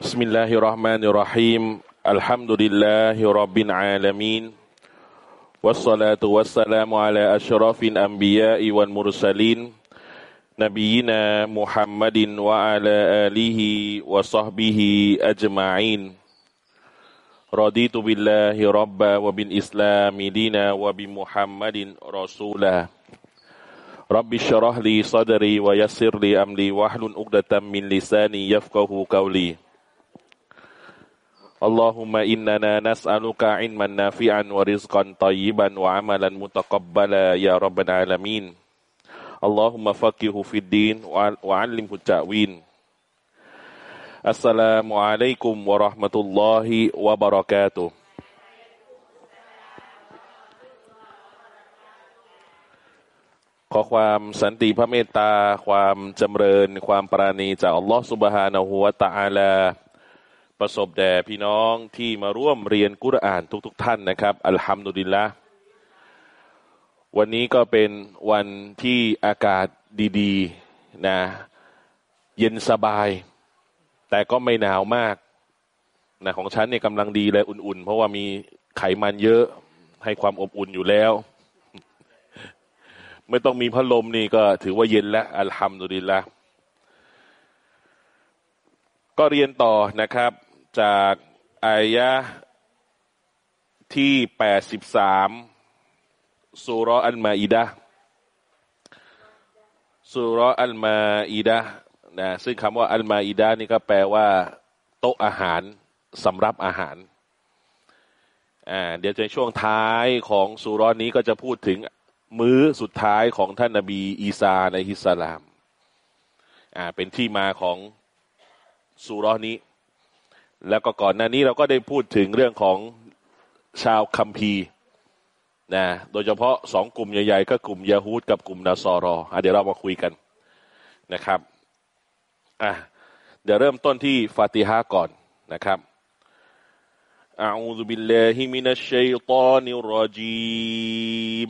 بسم الله الرحمن الرحيم الحمد لله رب العالمين والصلاة والسلام على أشرف الأنبياء والمرسلين نبينا محمد وعلى آله وصحبه أجمعين رضيت بالله ربا وبالإسلام دينا وبمحمد رسولا رب اشرح لي صدري ويسر لي أمري واحلل عقدة من لساني يفقه قولي Allahumma innana nas'aluka ilman nafi'an wa rizqan tayyiban wa amalan mutaqabbala ya rabbal alamin. Allahumma faqihu fid din wa, wa 'allimhu ta'win. Assalamualaikum warahmatullahi Subhanahu wa Taala. ประสบแด่พี่น้องที่มาร่วมเรียนกุรอานทุกๆทท่านนะครับ อัลฮัมดุลิลละวันนี้ก็เป็นวันที่อากาศดีๆนะเย็นสบาย แต่ก็ไม่หนาวมากนะของฉันเนี่ยกำลังดีเลยอุ่นๆ เพราะว่ามีไขมันเยอะให้ความอบอุ่นอยู่แล้ว ไม่ต้องมีพัดลมนี่ก็ถือว่าเย็นแล้วอัลฮัมดุลิลละก็เรียนต่อนะครับ จากอายะที่แปดสิบสามสุรอัลมาอิดะสุรอัลมาอิดะนะซึ่งคำว่าอัลมาอิดะนี่ก็แปลว่า โต๊ะอาหารสำรับอาหารอ่าเดี๋ยวในช่วงท้ายของสุรนี้ก็จะพูดถึงมื้อสุดท้ายของท่านนาบีอีสาในฮิสลามอ่าเป็นที่มาของสุรนี้ แล้วก็ก่อนหน้านี้เราก็ได้พูดถึงเรื่องของชาวคัมภีร์นะ โดยเฉพาะสองกลุ่มใหญ่ๆ ก็กลุ่มยาฮูดกับกลุ่มนาซอรออ่ะเดี๋ยวเรามาคุยกันนะครับ อ่ะ เดี๋ยวเริ่มต้นที่ฟาติฮะก่อนนะครับ أعوذ بالله من الشيطان الرجيم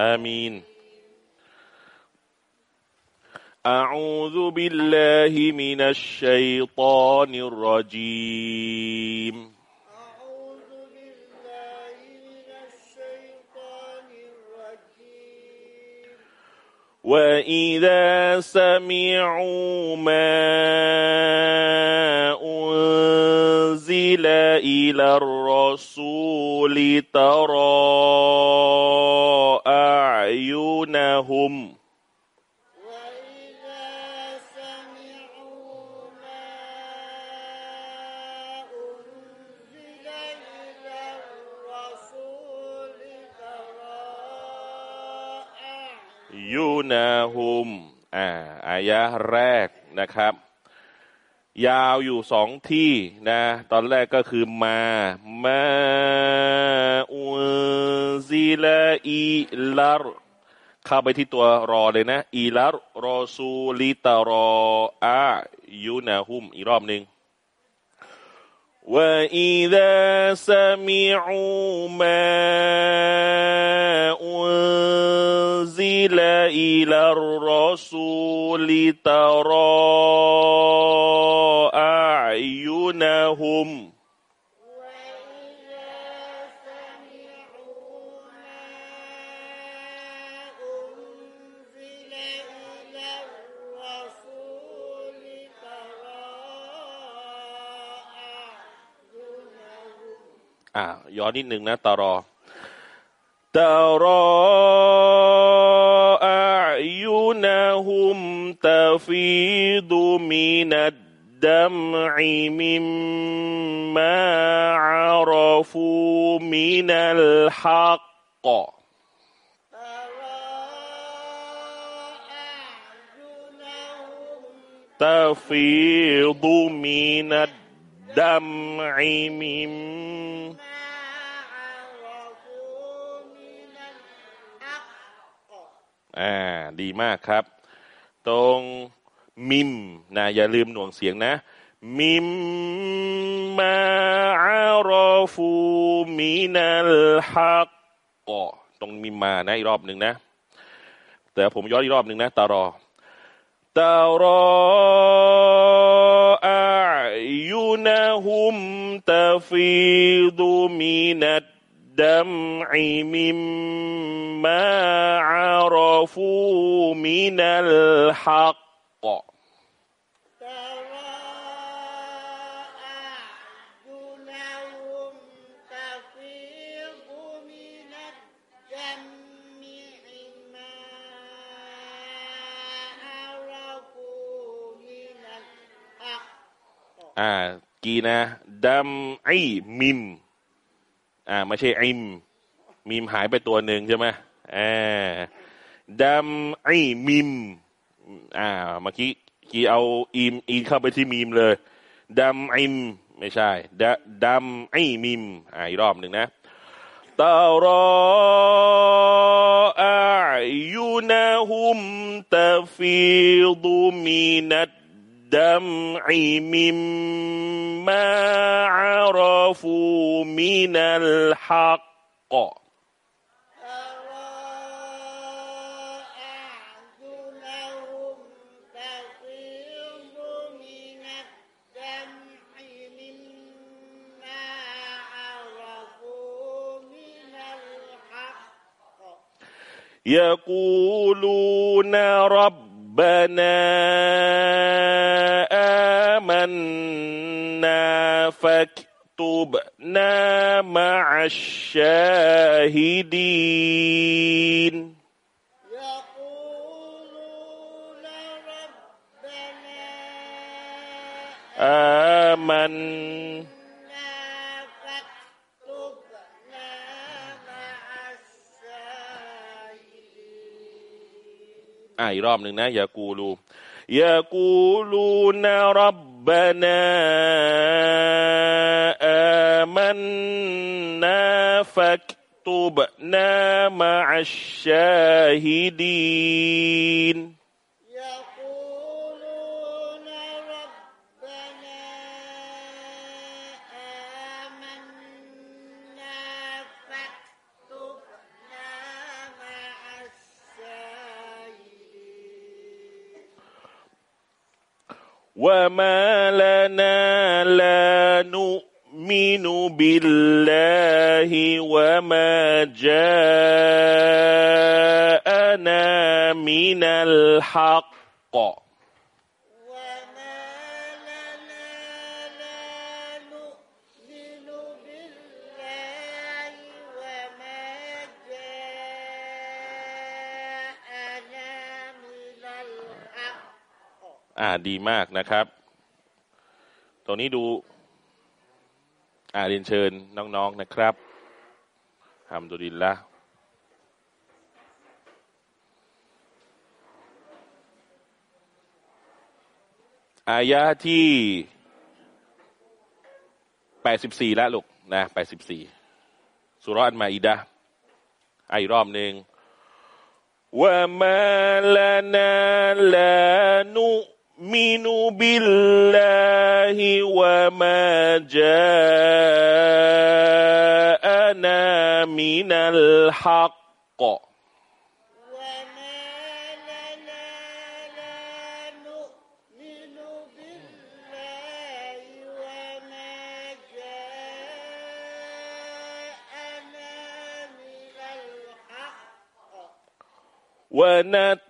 آمين. أعوذ بالله من الشيطان الرجيم. وإذا سمعوا ما أنزل إلى الرسول ترى ยุนาฮุมยูนาฮุมอ่าอายะแรกนะครับ ยาวอยู่สองที่นะ ตอนแรกก็คือมา มาอุซิลาอีลารเข้าไปที่ตัวรอเลยนะ อีลารรอซูลิตารออายูนาฮุมอีกรอบหนึ่ง وإذا سمعوا ما أنزل إلى الرسول ترى أعينهم อ่าย้อนนิดหนึ่งนะตารอตารออายุนะฮุมตาฟีดุมินัดดัมอิมิมมาอ าราฟูมินัลฮักก تفيض من الدمع مما อ่าดีมากครับ ตรงมิมนะอย่าลืมหน่วงเสียงนะ มิมมาอารอฟูมินัลฮักก็ตรงมิมมานะอีกรอบหนึ่งนะ แต่ผมย้อนอีกรอบหนึ่งนะตารอตารอ أعينهم تفيض من الدمع ما عرفوا من الحق อ่า กีนะดัมไอมิม อ่าไม่ใช่อิมมีมหายไปตัวหนึ่งใช่ไหมอ่าดัมไอมิม อ่าเมื่อกี้กีเอาอิมอีเข้าไปที่มีมเลยดัมอิม ไม่ใช่ดดัมไอมิมอ่าอีกรอบหนึ่งนะตารออายุนะฮุมตาฟิดุมินัด الدمع مما عرفوا من الحق. يقولون رب ربنا آمنا فاكتبنا مع الشاهدين. يقولون ربنا آمنا. อ่าอีกรอบหนึ่งนะอย่ากูรูอย่ากูรูนะรับบานาอามันนาฟักตุบนามาอัชชาฮิดีน ว่ามาลานาล อ่าดีมากนะครับ ตรงนี้ดู อ่าเรียนเชิญน้องๆนะครับทำดุลินละอายะที่แปดสิบสี่แล้วลูกนะแปดสิบสี่สุรอันมาอิดะไอ้รอบหนึ่งว่ามาลานาลานุ نؤمن بالله وما جاءنا من الحق. بالله وما جاءنا من الحق. ونت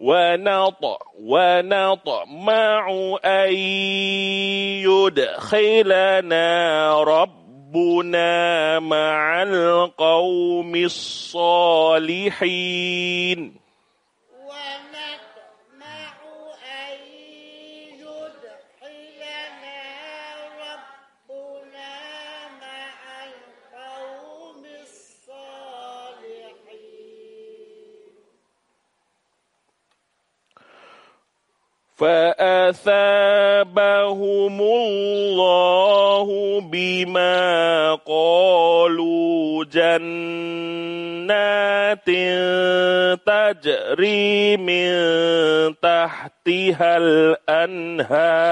ونط ونطمع أن يدخلنا ربنا مع القوم الصالحين. فأثابهم الله بما قالوا جنات تجري من تحتها الأنهار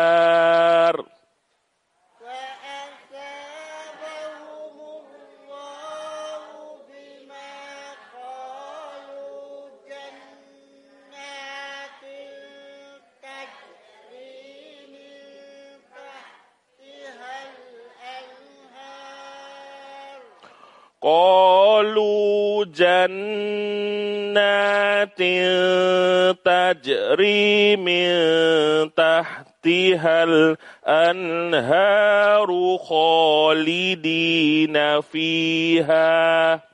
قالوا جنات تجري من تحتها الأنهار خالدين فيها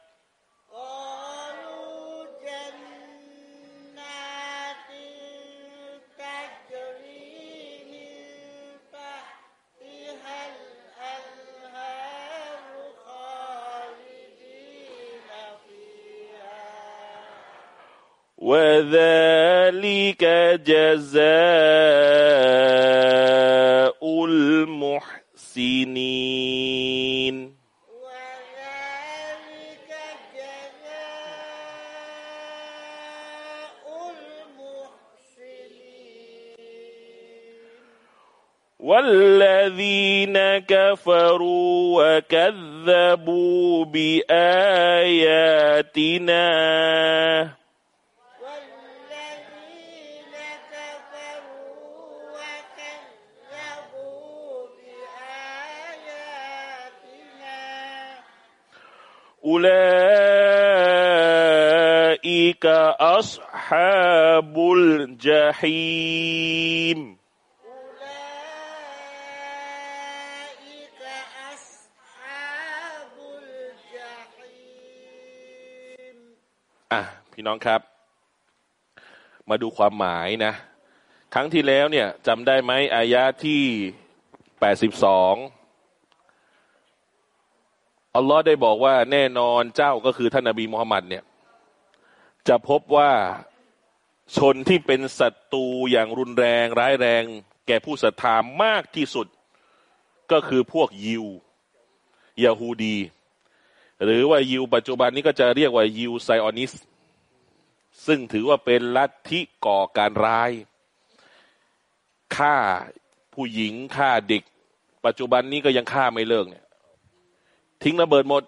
وذلك جزاء المحسنين. وذلك جزاء المحسنين. والذين كفروا وكذبوا بآياتنا ฮาบุลจะฮีมอะพี่น้องครับ มาดูความหมายนะ ครั้งที่แล้วเนี่ยจำได้ไหมอายะที่แปดสิบสองอัลลอฮ์ได้บอกว่าแน่นอนเจ้าก็คือท่านนบีมุฮัมมัดเนี่ย จะพบว่า ชนที่เป็นศัตรูอย่างรุนแรงร้ายแรง แก่ผู้ศรัทธามากที่สุด ก็คือพวกยิวยาฮูดี หรือว่ายิวปัจจุบันนี้ก็จะเรียกว่ายิวไซออนิสซึ่งถือว่าเป็นลัทธิก่อการร้ายฆ่าผู้หญิงฆ่าเด็ก ปัจจุบันนี้ก็ยังฆ่าไม่เลิกเนี่ย ทิ้งระเบิดหมด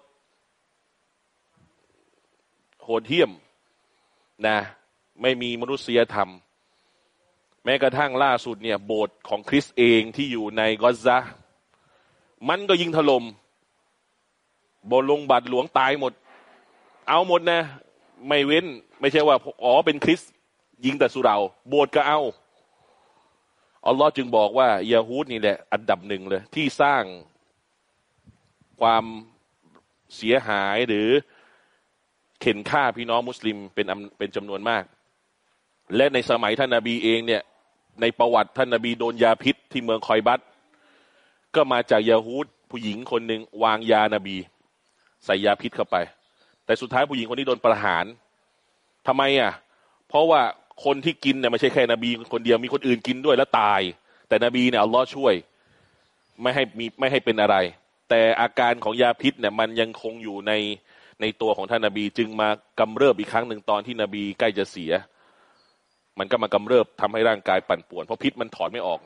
โหดเหี้ยมนะ ไม่มีมนุษยธรรม แม้กระทั่งล่าสุดเนี่ยโบสถ์ของคริสเองที่อยู่ในกอซามันก็ยิงถลม่มโบสถ์ลงบัตรหลวงตายหมด เอาหมดนะ ไม่เว้น ไม่ใช่ว่าอ๋อเป็นคริสยิงแต่สุเราโบสถ์ก็เอาอัลลอฮ์จึงบอกว่ายาฮูดนี่แหละ อันดับหนึ่งเลย ที่สร้างความเสียหายหรือเข็นฆ่าพี่น้องมุสลิมเป็นเป็นจำนวนมาก และในสมัยท่านนาบีเองเนี่ยในประวัติท่านนาบีโดนยาพิษที่เมืองคอยบัตก็มาจากยาฮูดผู้หญิงคนหนึ่งวางยานาบี ใส่ยาพิษเข้าไป แต่สุดท้ายผู้หญิงคนนี้โดนประหารทำไมอะ เพราะว่าคนที่กินเนี่ยไม่ใช่แค่นบีคนเดียวมีคนอื่นกินด้วยแล้วตาย แต่นบีเนี่ยอัลลอฮ์ช่วย ไม่ให้มีไม่ให้เป็นอะไร แต่อาการของยาพิษเนี่ยมันยังคงอยู่ในในตัวของท่านนบีจึงมากำเริบอีกครั้งหนึ่งตอนที่นบีใกล้จะเสีย มันก็มากำเริบทำให้ร่างกายปั่นป่วน เพราะพิษมันถอนไม่ออก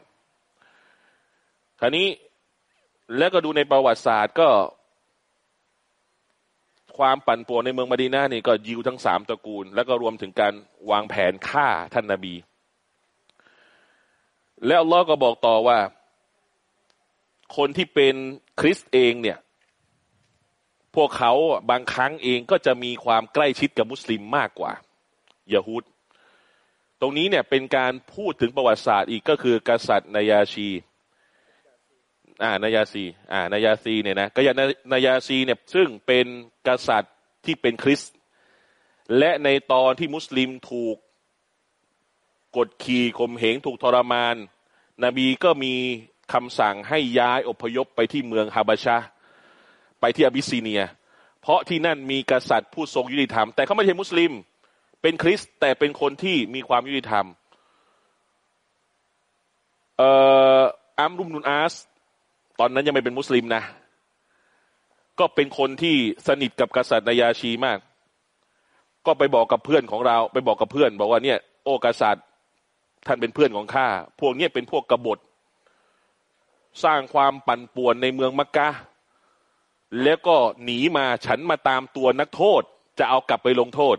คราวนี้แล้วก็ดูในประวัติศาสตร์ก็ ความปั่นป่วนในเมืองมาดีนานี่ก็ยิวทั้งสามตระกูล แล้วก็รวมถึงการวางแผนฆ่าท่านนาบี แล้วลอก็บอกต่อว่า คนที่เป็นคริสเองเนี่ย พวกเขาบางครั้งเองก็จะมีความใกล้ชิดกับมุสลิมมากกว่ายาฮูด ตรงนี้เนี่ยเป็นการพูดถึงประวัติศาสตร์อีกก็คือกษัตริย์นายาชีอ่านายาซีอ่านายาซีเนี่ยนะก็ยานายาซีเนี่ยซึ่งเป็นกษัตริย์ที่เป็นคริสต์และในตอนที่มุสลิมถูกกดขี่ข่มเหงถูกทรมาน นบีก็มีคำสั่งให้ย้ายอพยพไปที่เมืองฮาบาชาไปที่อาบิสซีเนีย เพราะที่นั่นมีกษัตริย์ผู้ทรงยุติธรรม แต่เขาไม่ใช่มุสลิม เป็นคริสต์แต่เป็นคนที่มีความยุติธรรมเอ่ออัมรุมนุนอาส ตอนนั้นยังไม่เป็นมุสลิมนะ ก็เป็นคนที่สนิทกับกษัตริย์นายาชีมาก ก็ไปบอกกับเพื่อนของเรา ไปบอกกับเพื่อน บอกว่าเนี่ย โอ้กษัตริย์ท่านเป็นเพื่อนของข้า พวกเนี้ยเป็นพวกกบฏ สร้างความปั่นป่วนในเมืองมักกะ แล้วก็หนีมาฉันมาตามตัวนักโทษ จะเอากลับไปลงโทษ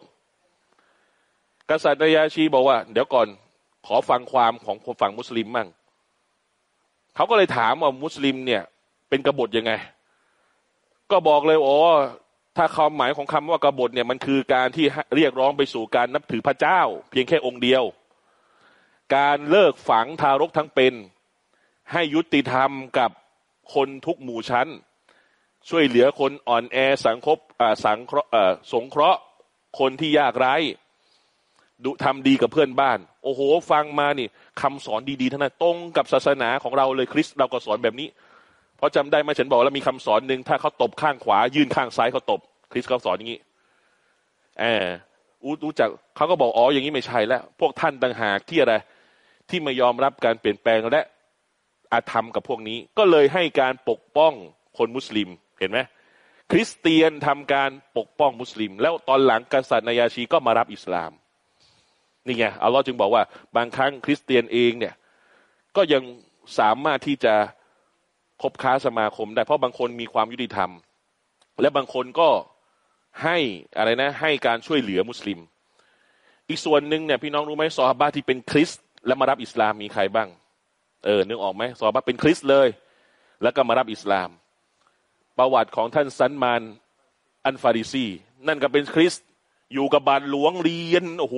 กษัตริย์นายาชีบอกว่า เดี๋ยวก่อนขอฟังความของฝั่งมุสลิมมั่งเขาก็เลยถามว่ามุสลิมเนี่ย เป็นกบฏยังไง ก็บอกเลยโอ้ถ้าความหมายของคำว่ากบฏเนี่ยมันคือการที่เรียกร้องไปสู่การนับถือพระเจ้า เพียงแค่องค์เดียว การเลิกฝังทารกทั้งเป็น ให้ยุติธรรมกับคนทุกหมู่ชั้น ช่วยเหลือคนอ่อนแอสังคบสังเคราะห์สงเคราะห์คนที่ยากไร้ ดูทำดีกับเพื่อนบ้าน โอ้โห ฟังมานี่คำสอนดีๆทั้งนั้นตรงกับศาสนาของเราเลยคริสเราก็สอนแบบนี้ เพราะจำได้ไหมฉันบอกแล้วมีคำสอนหนึ่งถ้าเขาตบข้างขวา ยื่นข้างซ้ายเขาตบ คริสเขาสอนอย่างนี้แอบรู้จักเขาก็บอกอ๋ออย่างนี้ไม่ใช่แล้ว พวกท่านต่างหากที่อะไร ที่ไม่ยอมรับการเปลี่ยนแปลงและอาธรรมกับพวกนี้ ก็เลยให้การปกป้องคนมุสลิมเห็นไหมคริสเตียนทำการปกป้องมุสลิม แล้วตอนหลังกษัตริย์นายาชีก็มารับอิสลาม นี่ไงอัลลอฮ์จึงบอกว่าบางครั้งคริสเตียนเองเนี่ย ก็ยังสามารถที่จะคบค้าสมาคมได้ เพราะบางคนมีความยุติธรรม และบางคนก็ให้อะไรนะ ให้การช่วยเหลือมุสลิม อีกส่วนหนึ่งเนี่ยพี่น้องรู้ไหมซอฮาบะที่เป็นคริสและมารับอิสลามมีใครบ้าง เออนึกออกไหมซอฮาบะเป็นคริสเลย แล้วก็มารับอิสลาม ประวัติของท่านซันมานอันฟาริซี นั่นก็เป็นคริสอยู่กับบานหลวงเรียนโอ้โห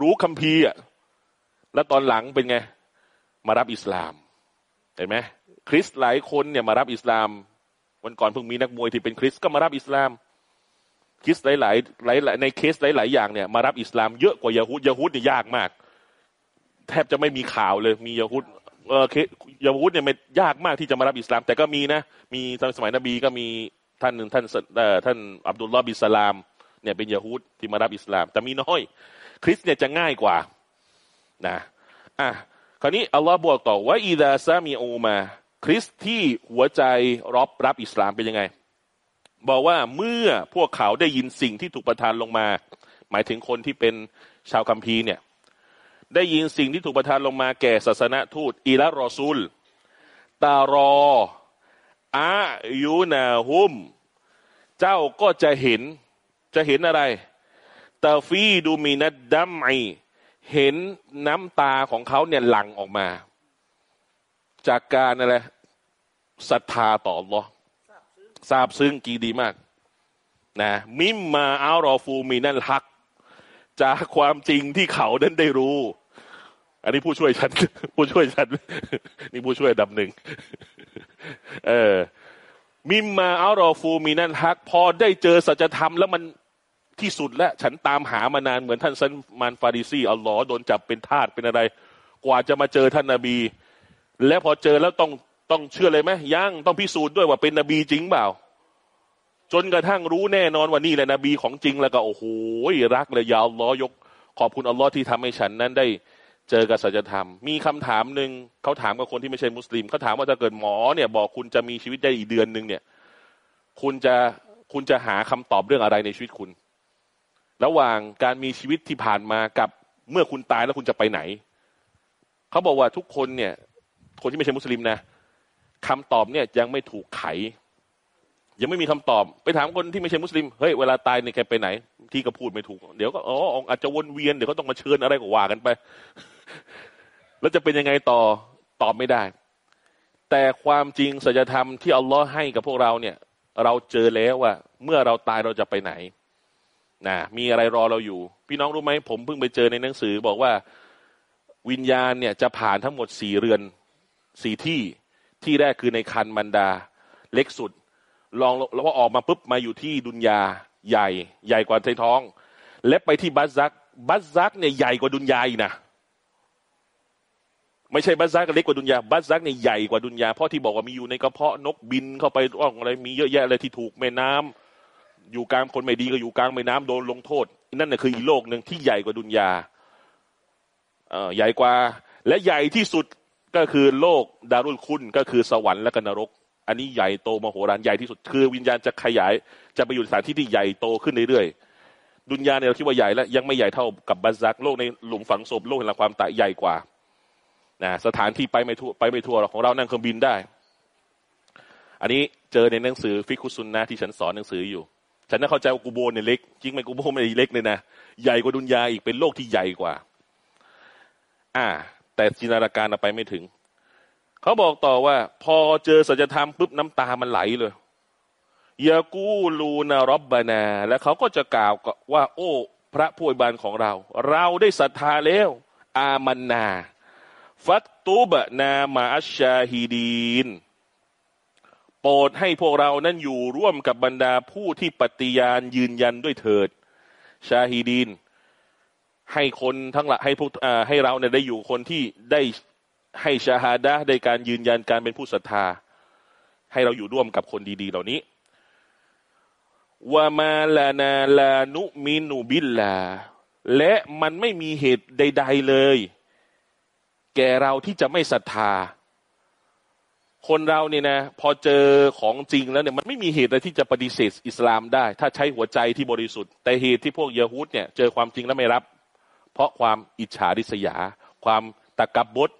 รู้คัมภีร์อะแล้วตอนหลังเป็นไง มารับอิสลาม เห็นไหมคริสหลายคนเนี่ยมารับอิสลาม วันก่อนเพิ่งมีนักมวยที่เป็นคริสก็มารับอิสลาม คริสหลายหลายหลายในเคสหลายหลายอย่างเนี่ยมารับอิสลามเยอะกว่ายาฮูดยาฮูดเนี่ยยากมาก แทบจะไม่มีข่าวเลย มียาฮูดเออยาฮูดเนี่ยมันยากมากที่จะมารับอิสลาม แต่ก็มีนะ มีตอนสมัยนบีก็มีท่านหนึ่งท่านท่านอับดุลลอฮ์บิสลามเนี่ยเป็นยาฮูดที่มารับอิสลาม แต่มีน้อย คริสเนี่ยจะง่ายกว่านะอะคราวนี้อัลลอฮ์บอกต่อว่าอีดาซามีอูมา คริสที่หัวใจรับรับอิสลามเป็นยังไง บอกว่าเมื่อพวกเขาได้ยินสิ่งที่ถูกประทานลงมา หมายถึงคนที่เป็นชาวคัมภีร์เนี่ยได้ยินสิ่งที่ถูกประทานลงมาแก่ศาสนทูตอีละรอซูล ตารออายูนาฮุม เจ้าก็จะเห็นจะเห็นอะไร ตาฟีดูมีนัดดัมไอเห็นน้ำตาของเขาเนี่ยหลั่งออกมา จากการอะไรศรัทธาต่อหรอทราบซึ้งกีดีมากนะมิมมาอัลรอฟูมีนั่นฮัก จากความจริงที่เขานั้นได้รู้ อันนี้ผู้ช่วยฉัน ผู้ช่วยฉัน นี่ผู้ช่วยดับหนึ่งเออมิมมาอัลรอฟูมีนั่นฮัก พอได้เจอสัจธรรมแล้วมัน ที่สุดแล้วฉันตามหามานานเหมือนท่านซันมานฟาริซีอัลลอฮ์โดนจับเป็นทาสเป็นอะไร กว่าจะมาเจอท่านนาบี และพอเจอแล้วต้องต้องเชื่อเลยไหมยังต้องพิสูจน์ด้วยว่าเป็นนบีจริงเปล่า จนกระทั่งรู้แน่นอนว่านี่แหละนบีของจริงแล้วก็โอ้โหรักเลยยาวล้อยก ขอบคุณอัลลอฮ์ที่ทำให้ฉันนั้นได้เจอกับสัจธรรม มีคำถามหนึ่งเขาถามกับคนที่ไม่ใช่มุสลิมเขาถามว่าถ้าเกิดหมอเนี่ยบอกคุณจะมีชีวิตได้อีกเดือนหนึ่งเนี่ย คุณจะคุณจะหาคำตอบเรื่องอะไรในชีวิตคุณ ระหว่างการมีชีวิตที่ผ่านมากับเมื่อคุณตายแล้วคุณจะไปไหน เขาบอกว่าทุกคนเนี่ย คนที่ไม่ใช่มุสลิมนะคำตอบเนี่ยยังไม่ถูกไข ยังไม่มีคำตอบ ไปถามคนที่ไม่ใช่มุสลิมเฮ้ยเวลาตายเนี่ยแกไปไหน ที่ก็พูดไม่ถูก เดี๋ยวก็อ๋ออาจจะวนเวียนเดี๋ยวก็ต้องมาเชิญอะไรก็ว่ากันไป แล้วจะเป็นยังไงต่อตอบไม่ได้ แต่ความจริงสัจธรรมที่อัลลอฮ์ให้กับพวกเราเนี่ย เราเจอแล้วว่า เมื่อเราตายเราจะไปไหน นะมีอะไรรอเราอยู่ พี่น้องรู้ไหมผมเพิ่งไปเจอในหนังสือ บอกว่าวิญญาณเนี่ยจะผ่านทั้งหมดสี่เรือนสี่ที่ที่แรกคือในครรภ์มารดา เล็กสุด ลองแล้วพอออกมาปุ๊บมาอยู่ที่ดุนยาใหญ่ ใหญ่กว่าในท้อง และไปที่บัรซัค บัรซัคเนี่ยใหญ่กว่าดุนยาอีกนะไม่ใช่บัรซัคเล็กกว่าดุนยาบัรซัคเนี่ยใหญ่กว่าดุนยาเพราะที่บอกว่ามีอยู่ในกระเพาะนกบินเข้าไปอ่องอะไรมีเยอะแยะเลยที่ถูกแม่น้ำ อยู่กลางคนไม่ดีก็อยู่กลางแม่น้ำโดนลงโทษ นั่นน่ะคืออีโลกหนึ่งที่ใหญ่กว่าดุนยาเออใหญ่กว่า และใหญ่ที่สุดก็คือโลกดารุลคุณก็คือสวรรค์และกนรก อันนี้ใหญ่โตมโหฬารใหญ่ที่สุด คือวิญญาณจะขยาย จะไปอยู่สถานที่ที่ใหญ่โตขึ้นเรื่อยๆดุนยาเนี่ยเราคิดว่าใหญ่แล้วยังไม่ใหญ่เท่ากับบัซักโลกในหลุมฝังศพโลกแห่งความตายใหญ่กว่านะสถานที่ไปไม่ทั่วไปไม่ทั่วหรอกของเรานั่งเครื่องบินได้ อันนี้เจอในหนังสือฟิกุซุนนะที่ฉันสอนหนังสืออยู่ ฉันน่าเข้าใจว่ากูโบเนี่ยเล็กจริงไหมกูโบไม่เล็กเลยนะใหญ่กว่าดุนยาอีกเป็นโลกที่ใหญ่กว่า อ่า แต่จินตนาการไปไม่ถึง เขาบอกต่อว่า พอเจอสัจธรรมปุ๊บน้ำตามันไหลเลยยากูลูนารบบานา แล้วเขาก็จะกล่าวว่า โอ้ พระผู้บานของเรา เราได้ศรัทธาแล้ว อามันนา ฟัตตูบนามาอัชชาฮีดีน โปรดให้พวกเรานั้นอยู่ร่วมกับบรรดาผู้ที่ปฏิญาณยืนยันด้วยเถิด ชาฮีดีน ให้คนทั้งหลายให้พวกให้เราเนี่ยได้อยู่คนที่ได้ให้ชาฮาดะในการยืนยันการเป็นผู้ศรัทธา ให้เราอยู่ร่วมกับคนดี ๆ เหล่านี้วามาลานาลานุมินูบิลลาและมันไม่มีเหตุใด ๆเลย แก่เราที่จะไม่ศรัทธา คนเราเนี่ยนะพอเจอของจริงแล้วเนี่ยมันไม่มีเหตุอะไรที่จะปฏิเสธอิสลามได้ ถ้าใช้หัวใจที่บริสุทธิ์แต่เหตุที่พวกเยฮูดเนี่ยเจอความจริงแล้วไม่รับ เพราะความอิจฉาริษยา ความตะกับบด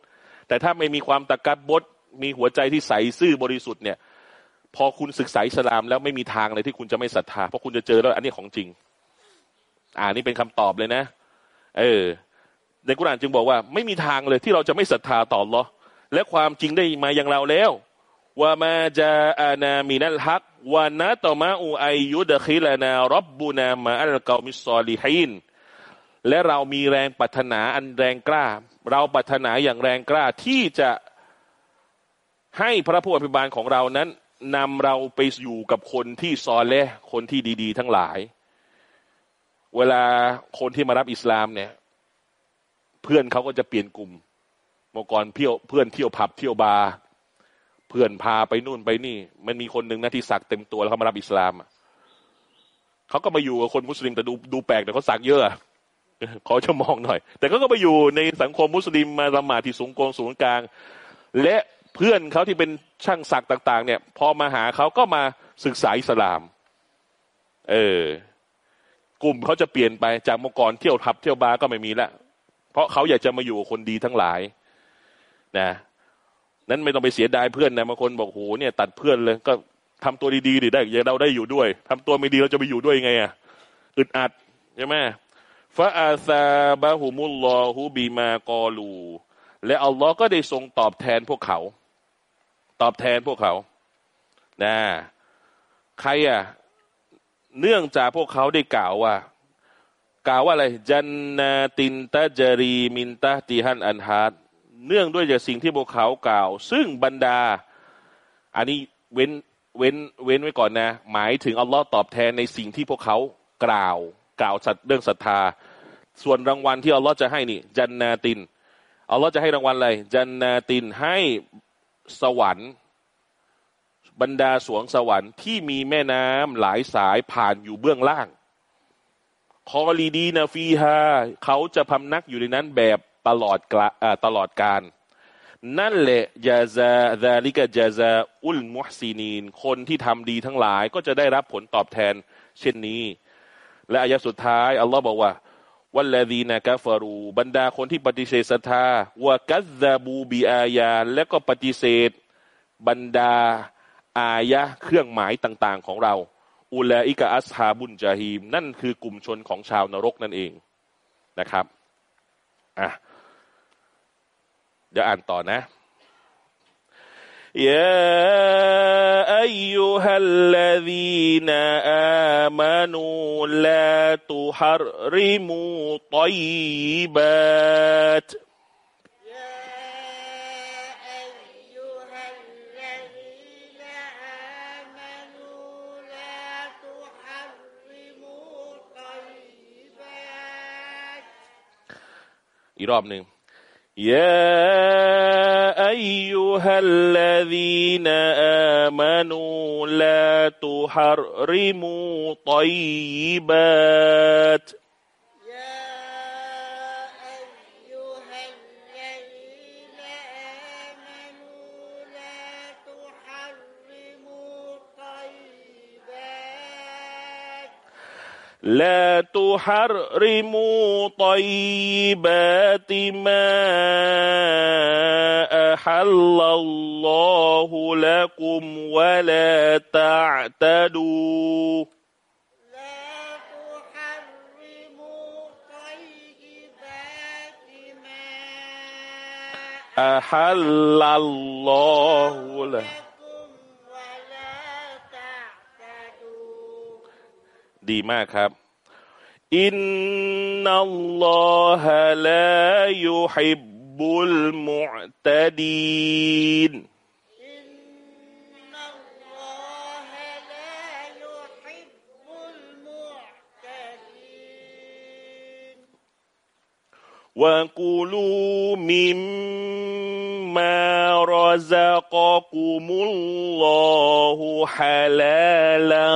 แต่ถ้าไม่มีความตะกับบดมีหัวใจที่ใสซื่อบริสุทธิ์เนี่ย พอคุณศึกษาอิสลามแล้วไม่มีทางเลยที่คุณจะไม่ศรัทธาเพราะคุณจะเจอแล้วอันนี้ของจริง อ่านี่เป็นคำตอบเลยนะ เออในกุรานจึงบอกว่า ไม่มีทางเลยที่เราจะไม่ศรัทธาต่อหรอ และความจริงได้มาอย่างเราแล้วว่ามาจะอานามีนัลฮักวานะต่อมาอูไอยุดะคิลานารบบูนามาอัลกามิสซอลิฮินและเรามีแรงปรารถนาอันแรงกล้า เราปรารถนาอย่างแรงกล้าที่จะให้พระผู้อภิบาลของเรานั้นนำเราไปอยู่กับคนที่ซอลและคนที่ดี ๆ ทั้งหลาย เวลาคนที่มารับอิสลามเนี่ย เพื่อนเขาก็จะเปลี่ยนกลุ่ม เมื่อก่อนเพื่อเพื่อนเที่ยวผับเที่ยวบาร์เพื่อนพาไปนู่นไปนี่ มันมีคนหนึ่งนะที่สักเต็มตัวแล้วเขามารับอิสลามเขาก็มาอยู่กับคนมุสลิมแต่ดูดูแปลกแต่เขาสักเยอะเขาจะมองหน่อย แต่ก็ไปอยู่ในสังคมมุสลิมมาละหมาดที่สูงกงสูงกลาง และเพื่อนเขาที่เป็นช่างศักดิ์ต่าง ๆ เนี่ย พอมาหาเขาก็มาศึกษาอิสลาม เออ กลุ่มเขาจะเปลี่ยนไปจากเมื่อก่อนเที่ยวทับเที่ยวบาร์ก็ไม่มีแล้วเพราะเขาอยากจะมาอยู่กับคนดีทั้งหลาย นะนั้นไม่ต้องไปเสียดายเพื่อนนะบางคนบอกโหเนี่ย ตัดเพื่อนเลย ก็ทำตัวดีๆดิได้อย่าเราได้อยู่ด้วยทำตัวไม่ดีเราจะไปอยู่ด้วยยังไงอะอึดอัดใช่ไหมฟาอาซาบะฮุมุลลอฮูบีมากอลู และอัลลอฮ์ก็ได้ทรงตอบแทนพวกเขา ตอบแทนพวกเขานะใครอะเนื่องจากพวกเขาได้กล่าวว่า กล่าวว่าอะไรจันนาตินตาจารีมินตาติฮันอันฮาด เนื่องด้วยจากสิ่งที่พวกเขากล่าว ซึ่งบรรดา อันนี้เว้นเว้นเว้นไว้ก่อนนะ หมายถึงอัลลอฮ์ตอบแทนในสิ่งที่พวกเขากล่าว กล่าวสัตว์เรื่องศรัทธา ส่วนรางวัลที่อัลลอฮ์จะให้นี่ جنات อัลลอฮ์จะให้รางวัลอะไรจันนาตินให้สวรรค์บรรดาสวงสวรรค์ที่มีแม่น้ำหลายสายผ่านอยู่เบื้องล่าง خالدين فيها เขาจะพำนักอยู่ในนั้นแบบ ตลอดกาลตลอดกาล นั่นแหละ جزاء ذلك جزاء المحسنين คนที่ทำดีทั้งหลายก็จะได้รับผลตอบแทน เช่นนี้ และอายะสุดท้าย อัลลอฮ์บอกว่าวัลลดีนกาฟารูบรรดาคนที่ปฏิเสธศรัทธาวะกัซซาบูบีอายา และก็ปฏิเสธ บรรดาอายะเครื่องหมายต่างๆ ของเรา อุลาอิกะอัสฮาบุนจาฮีม นั่นคือกลุ่มชนของชาวนรกนั่นเองนะครับอะ เดี๋ยวอ่านต่อนะ يا أيها الذين آمنوا لا تحرموا طيبات يا أيها الذين آمنوا لا تحرموا طيبات อีกรอบหนึ่ง يا أيها الذين آمنوا لا تحرموا طيبات لا تحرموا طيبات ما أحل الله لكم ولا تعتدوا. لا تحرموا طيبات ما أحل الله لكم ดีมากครับอินนัลลอฮะลายุฮิบบุลมุตะดีน وكلوا مما رزقكم الله حلالا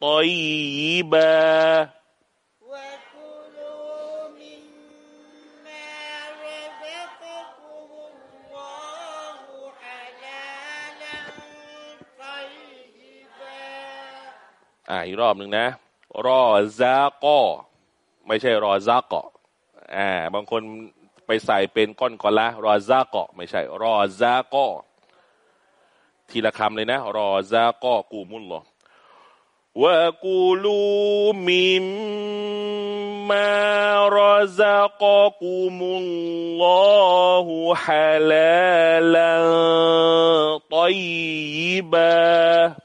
طيبا وكلوا مما رزقكم الله حلالا طيبا อ่าอีกรอบหนึ่งนะ รอซาก็ไม่ใช่รอซาเกาะ อ่าบางคนไปใส่เป็นก้อนกอละรอซาเกาะไม่ใช่ รอซาก็ทีละคำเลยนะ รอซาก็กูมุลลอวะกูลูมิมมารซักกุมุลลอฮุฮะลาลันตยิบา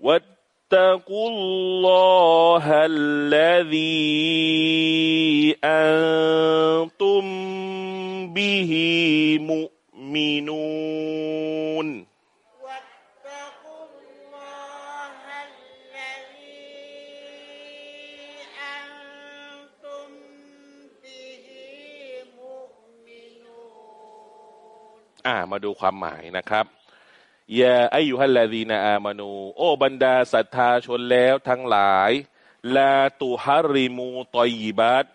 واتقوا الله الذي أنتم به مؤمنون واتقوا الله الذي أنتم به مؤمنون อ่ามาดูความหมายนะครับ ยาอายุฮัลลาดีนาอามานู โอบรรดาศรัทธาชนแล้วทั้งหลายลาตุฮาริมูตอยิบัต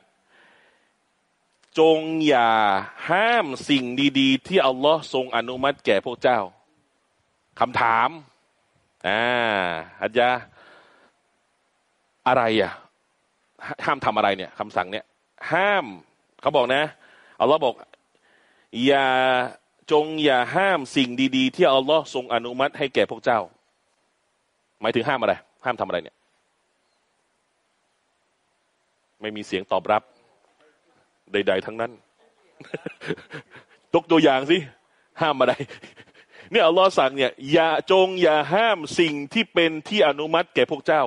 จงอย่าห้ามสิ่งดีๆ ที่อัลลอฮ์ทรงอนุมัติแก่พวกเจ้าคำถามอ่าฮัจยาอะไรอะ ห้ามทำอะไรเนี่ยคำสั่งเนี่ย ห้ามเขาบอกนะอัลลอฮ์บอก อย่า จงอย่าห้ามสิ่งดีๆ ที่อัลลอฮ์ทรงอนุมัติให้แก่พวกเจ้า หมายถึงห้ามอะไร ห้ามทำอะไรเนี่ย ไม่มีเสียงตอบรับ ใด ๆ ทั้งนั้นตกตัวอย่างสิ ห้ามอะไรเนี่ยอัลลอฮ์สั่งเนี่ยอย่าจงอย่าห้ามสิ่งที่เป็นที่อนุมัติแก่พวกเจ้า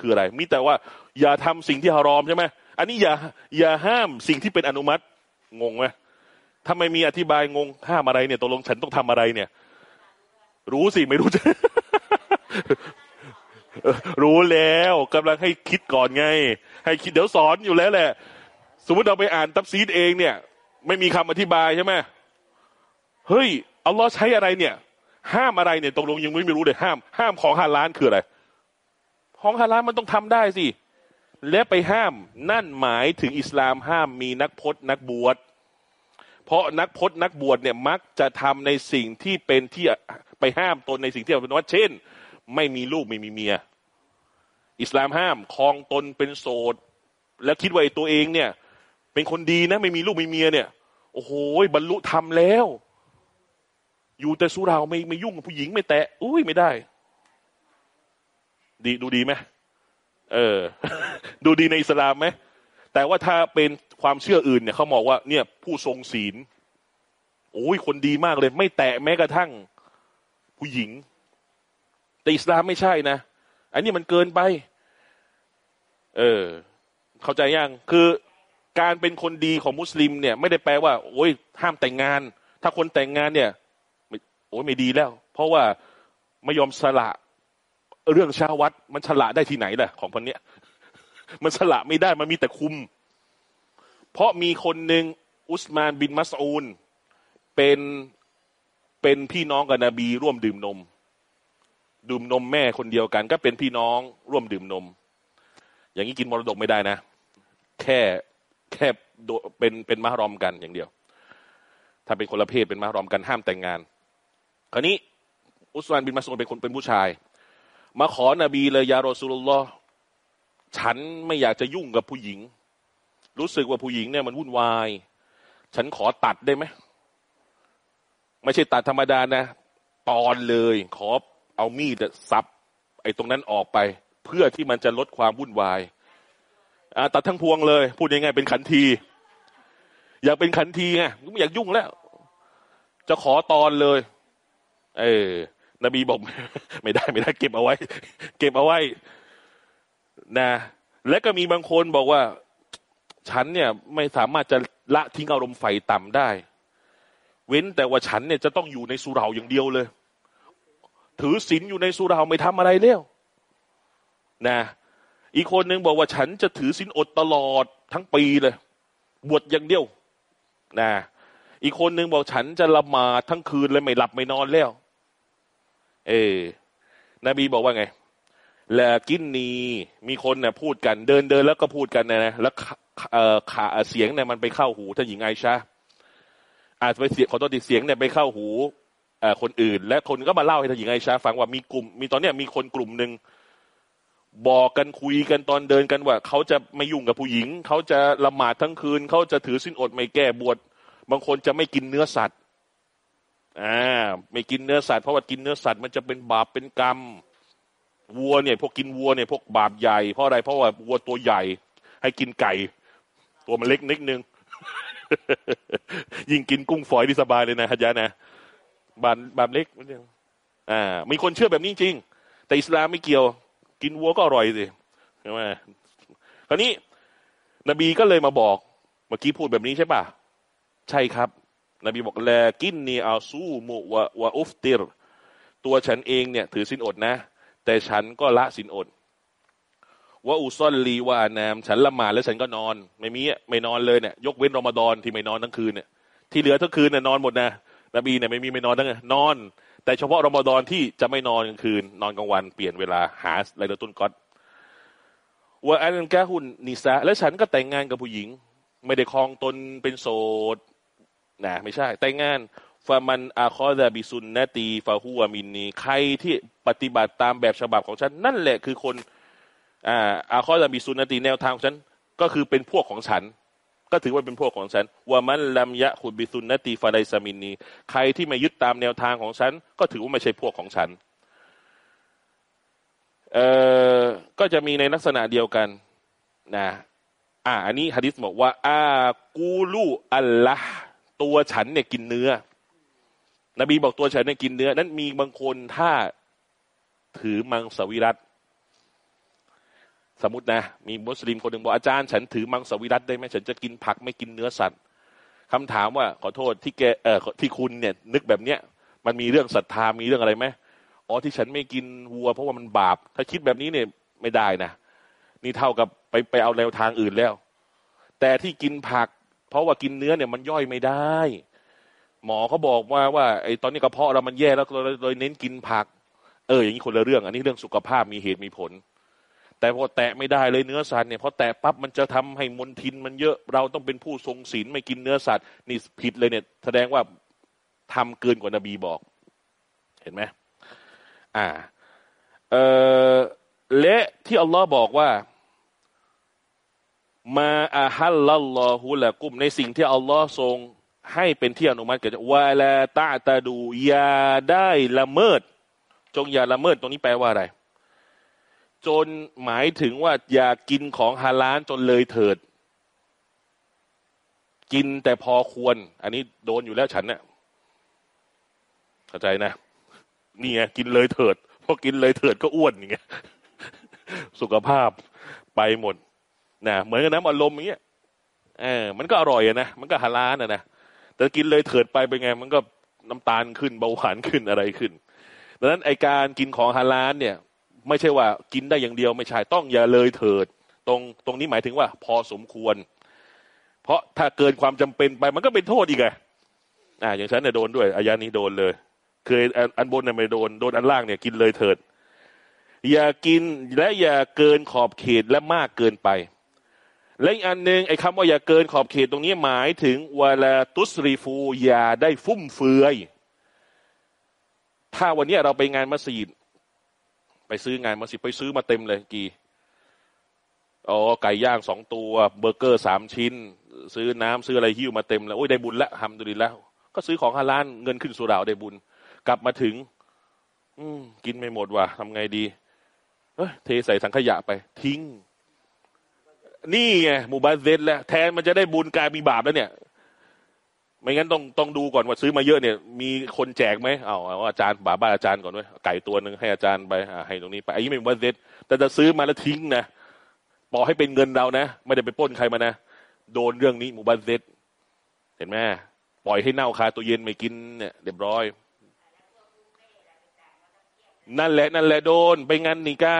คืออะไร มีแต่ว่า อย่าทำสิ่งที่ฮารอมใช่ไหมอันนี้อย่าอย่าห้ามสิ่งที่เป็นอนุมัติงงไหม ถ้าไม่มีอธิบายงงห้ามอะไรเนี่ยตกลงฉันต้องทำอะไรเนี่ย รู้สิไม่รู้จะรู้แล้วกำลังให้คิดก่อนไง ให้คิดเดี๋ยวสอนอยู่แล้วแหละ สมมติเราไปอ่านตับซีดเองเนี่ย ไม่มีคำอธิบายใช่ไหมเฮ้ยอัลลอฮ์ใช้อะไรเนี่ย ห้ามอะไรเนี่ยตกลงยังไม่รู้เลยห้าม ห้ามของฮาลานคืออะไร ของฮาลานมันต้องทำได้สิและไปห้ามนั่นหมายถึงอิสลามห้ามมีนักพจนักบวช เพราะนักพจนักบวชเนี่ยมักจะทำในสิ่งที่เป็นที่ไปห้ามตนในสิ่งที่เป็นวัดเช่น ไม่มีลูกไม่มีเมีย อิสลามห้ามคลองตนเป็นโสด แล้วคิดว่าไอ้ตัวเองเนี่ย เป็นคนดีนะ ไม่มีลูกไม่มีเมียเนี่ย โอ้โหบรรลุธรรมแล้ว อยู่แต่สุราไม่ไม่ยุ่งกับผู้หญิงไม่แตะอุ้ยไม่ได้ ดีดูดีไหมเออ ดูดีในอิสลามไหมแต่ว่าถ้าเป็น ความเชื่ออื่นเนี่ยเขาบอกว่าเนี่ยผู้ทรงศีลโอ้ยคนดีมากเลย ไม่แตะแม้กระทั่งผู้หญิง แต่อิสลามไม่ใช่นะอันนี้มันเกินไป เออ เข้าใจยังคือการเป็นคนดีของมุสลิมเนี่ย ไม่ได้แปลว่า โอ้ยห้ามแต่งงาน ถ้าคนแต่งงานเนี่ยโอ้ยไม่ดีแล้ว เพราะว่าไม่ยอมสละเรื่องชาวัด มันฉละได้ที่ไหนล่ะ ของคนเนี้ย มันสละไม่ได้มันมีแต่คุม เพราะมีคนหนึ่งอุสมานบินมัสอูนเป็นเป็นพี่น้องกับนบี ร่วมดื่มนม ดื่มนมแม่คนเดียวกัน ก็เป็นพี่น้องร่วมดื่มนม อย่างนี้กินมรดกไม่ได้นะ แค่แค่เป็นเป็นมหรอมกันอย่างเดียว ถ้าเป็นคนละเพศเป็นมหรอมกันห้ามแต่งงาน คราวนี้อุสมานบินมัสอูนเป็นคนเป็นผู้ชาย มาขอนบีเลยยารอสุลลอฮ์ฉันไม่อยากจะยุ่งกับผู้หญิง รู้สึกว่าผู้หญิงเนี่ยมันวุ่นวาย ฉันขอตัดได้ไหมไม่ใช่ตัดธรรมดานะ ตอนเลยขอเอามีดซับไอ้ตรงนั้นออกไป เพื่อที่มันจะลดความวุ่นวายตัดทั้งพวงเลย พูดยังไงเป็นขันที อยากเป็นขันทีไงไม่อยากยุ่งแล้ว จะขอตอนเลย เออนบีบอก ไม่ได้ไม่ได้ เก็บเอาไว้ เก็บเอาไว้ นะ และก็มีบางคนบอกว่า ฉันเนี่ยไม่สามารถจะละทิ้งอารมณ์ไฟต่ำได้ เว้นแต่ว่าฉันเนี่ยจะต้องอยู่ในสุราอย่างเดียวเลย ถือศีลอยู่ในสุราไม่ทำอะไรเลี้ยวนะ อีกคนหนึ่งบอกว่าฉันจะถือศีลอดตลอดทั้งปีเลย บวชอย่างเดียวนะอีกคนหนึ่งบอกฉันจะละหมาดทั้งคืนเลยไม่หลับไม่นอนแล้ว เอ นบีบอกว่าไงและกินนีมีคนเนี่ยพูดกัน เดินเดินแล้วก็พูดกันนะนะแล้ว ขาเสียงเนี่ยมันไปเข้าหูท่านหญิงไอชาอาจจะไปเสียงขอตัวติดเสียงเนี่ยไปเข้าหูเอ่อคนอื่น และคนก็มาเล่าให้ท่านหญิงไอชาฟังว่ามีกลุ่ม มีตอนเนี้ยมีคนกลุ่มหนึ่งบอกกันคุยกันตอนเดินกันว่า เขาจะไม่ยุ่งกับผู้หญิง เขาจะละหมาดทั้งคืน เขาจะถือสิ้นอดไม่แก้บวชบางคนจะไม่กินเนื้อสัตว์อ่าไม่กินเนื้อสัตว์เพราะว่ากินเนื้อสัตว์มันจะเป็นบาปเป็นกรรมวัวเนี่ย พวกกินวัวเนี่ยพวกบาปใหญ่เพราะอะไรเพราะว่าวัวตัวใหญ่ ให้กินไก่ ตัวมันเล็กนิดนึง ยิ่งกินกุ้งฝอยที่สบายเลยนะฮัจยานะบาปบาปเล็กอ่า มีคนเชื่อแบบนี้จริง แต่อิสลามไม่เกี่ยว กินวัวก็อร่อยสิใช่ไหมคราวนี้ นบีก็เลยมาบอกเมื่อกี้พูดแบบนี้ใช่ป่ะ ใช่ครับ นบีบอกแลกินนีอาซูมุวะวะอุฟติร ตัวฉันเองเนี่ย ถือสินอดนะ แต่ฉันก็ละสินอด ว่าอุซอนลีว่าอนามฉันละหมาดแล้วฉันก็นอน ไม่มีไม่นอนเลยเนี่ยยกเว้นรอมฎอนที่ไม่นอนทั้งคืนเนี่ยที่เหลือทั้งคืนเนี่ยนอนหมดนะนบีเนี่ยไม่มีไม่นอนทั้งนอน แต่เฉพาะรอมฎอนที่จะไม่นอนกลางคืน นอนกลางวันเปลี่ยนเวลาหาไรตุนก๊อตว่าอันแกหุนนิสาและฉันก็แต่งงานกับผู้หญิง ไม่ได้คลองตนเป็นโสดนะไม่ใช่ แต่งงานฟามันอาคอดาบิซุนนตีฟาฮัวมินนีใครที่ปฏิบัติตามแบบฉบับของฉัน นั่นแหละคือคน อ่าอาคอดาบิซุนนตีแนวทางของฉันก็คือเป็นพวกของฉัน ก็ถือว่าเป็นพวกของฉันว่ามันลัมยะขุดบิซุนนตีฟาไดซามินนีใครที่ไม่ยึดตามแนวทางของฉัน ก็ถือว่าไม่ใช่พวกของฉันเอ่อก็จะมีในลักษณะเดียวกันนะอ่าอันนี้ฮะดิษบอกว่าอากูลูอัลละตัวฉันเนี่ยกินเนื้อ นบีบอกตัวฉันเนี่ยกินเนื้อ นั้นมีบางคนถ้าถือมังสวิรัต สมมตินะ มีมุสลิมคนหนึ่งบอกอาจารย์ ฉันถือมังสวิรัตได้ไหมฉันจะกินผักไม่กินเนื้อสัตว์คำถามว่าขอโทษที่แกเอ่อที่คุณเนี่ยนึกแบบเนี้ยมันมีเรื่องศรัทธามีเรื่องอะไรไหมอ๋อที่ฉันไม่กินวัว เพราะว่ามันบาป ถ้าคิดแบบนี้เนี่ยไม่ได้นะนี่เท่ากับไปไปเอาแนวทางอื่นแล้ว แต่ที่กินผัก เพราะว่ากินเนื้อเนี่ยมันย่อยไม่ได้ หมอเขาบอกว่าว่าไอ้ตอนนี้กระเพาะเรามันแย่แล้วเลยเน้นกินผัก เอออย่างนี้คนละเรื่อง อันนี้เรื่องสุขภาพมีเหตุมีผล แต่พอแตะไม่ได้เลยเนื้อสัตว์เนี่ยพอแตะปั๊บมันจะทำให้มลทินมันเยอะเราต้องเป็นผู้ทรงศีลไม่กินเนื้อสัตว์นี่ผิดเลยเนี่ย แสดงว่าทำเกินกว่านบีบอก เห็นไหมอ่าเออและที่อัลลอฮ์บอกว่ามาอาฮัลลัลลอฮุละกุมในสิ่งที่อัลลอฮ์ทรงให้เป็นที่อนุมัติเกิดวาลาตาตาดูยาได้ละเมิด จงอย่าละเมิดตรงนี้แปลว่าอะไร จนหมายถึงว่าอย่ากินของฮาลาลจนเลยเถิด กินแต่พอควร อันนี้โดนอยู่แล้วฉันเนะ่ยเข้าใจนะนี่ไงกินเลยเถิดพอกินเลยเถิดก็อ้วนอย่างเงี้ยสุขภาพไปหมดนะเหมือนกับน้ำอารมณ์อย่างเงี้ยเออมันก็อร่อยนะมันก็ฮาลาลนะนะแต่กินเลยเถิดไปเป็นไง มันก็น้ำตาลขึ้นเบาหวานขึ้นอะไรขึ้นดังนั้นไอการกินของฮาลาลเนี่ย ไม่ใช่ว่ากินได้อย่างเดียวไม่ใช่ต้องอย่าเลยเถิด ตรงตรงนี้หมายถึงว่า พอสมควร เพราะถ้าเกินความจำเป็นไปมันก็เป็นโทษอีกไงอ่าอย่างฉันเนี่ยโดนด้วยอายานี้โดนเลยเคยอันบนเนี่ยไม่โดนโดนอันล่างเนี่ยกินเลยเถิด อย่ากินและอย่าเกินขอบเขตและมากเกินไป และอีกอันหนึ่งไอ้คำว่าอย่าเกินขอบเขตตรงนี้หมายถึงเวลาตุสรีฟูอย่าได้ฟุ่มเฟือยถ้าวันนี้เราไปงานมัสยิด ซื้องานมัสยิดไปซื้อมาเต็มเลยกี่อ๋อไก่ย่างสองตัวเบอร์เกอร์สามชิ้น ซื้อน้ำซื้ออะไรหิ้วมาเต็มแล้วโอ้ยได้บุญละทำดูดีแล้ว ก็ซื้อของฮาลาลเงินขึ้นสุราวได้บุญ กลับมาถึง อืมกินไม่หมดว่ะทำไงดีเฮ้ยเทใส่ถังขยะไป ทิ้ง นี่ไงมูบาเซตแล้วแทนมันจะได้บุญกลายมีบาปแล้วเนี่ย ไม่งั้นต้องต้องดูก่อนว่าซื้อมาเยอะเนี่ย มีคนแจกไหมเอาเอาอาจารย์บาบ้าอาจารย์ก่อนด้วยไก่ตัวหนึ่งให้อาจารย์ไปให้ตรงนี้ไปไอ้นี่ไม่หมู่บ้านเซตแต่จะซื้อมาแล้วทิ้งนะบอกให้เป็นเงินเรานะ ไม่ได้ไปป้นใครมานะ โดนเรื่องนี้หมู่บ้านเซตเห็นไหมปล่อยให้เน่าคาตัวเย็นไม่กินเนี่ยเรียบร้อย นั่นแหละนั่นแหละโดน ไปงานนิกา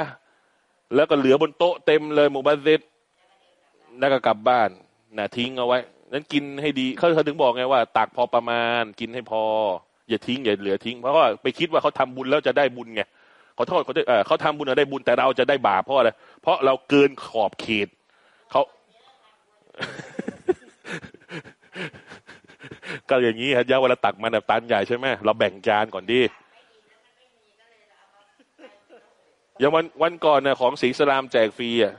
แล้วก็เหลือบนโต๊ะเต็มเลยหมู่บ้านเซตแล้วก็กลับบ้านนะทิ้งเอาไว้ นั้นกินให้ดีเขาเขาถึงบอกไงว่าตักพอประมาณ กินให้พอ อย่าทิ้งอย่าเหลือทิ้งเพราะว่าไปคิดว่าเขาทำบุญแล้วจะได้บุญไงขอโทษเขาเออเขาทำบุญได้บุญแต่เราจะได้บาปเพราะอะไรเพราะเราเกินขอบเขตเขาก็อย่างนี้ฮะยาเวลาตักมันแบบตันใหญ่ใช่ไหมเราแบ่งจานก่อนดีอย่างวันวันก่อนเนี่ยของศรีสลามแจกฟรีอะ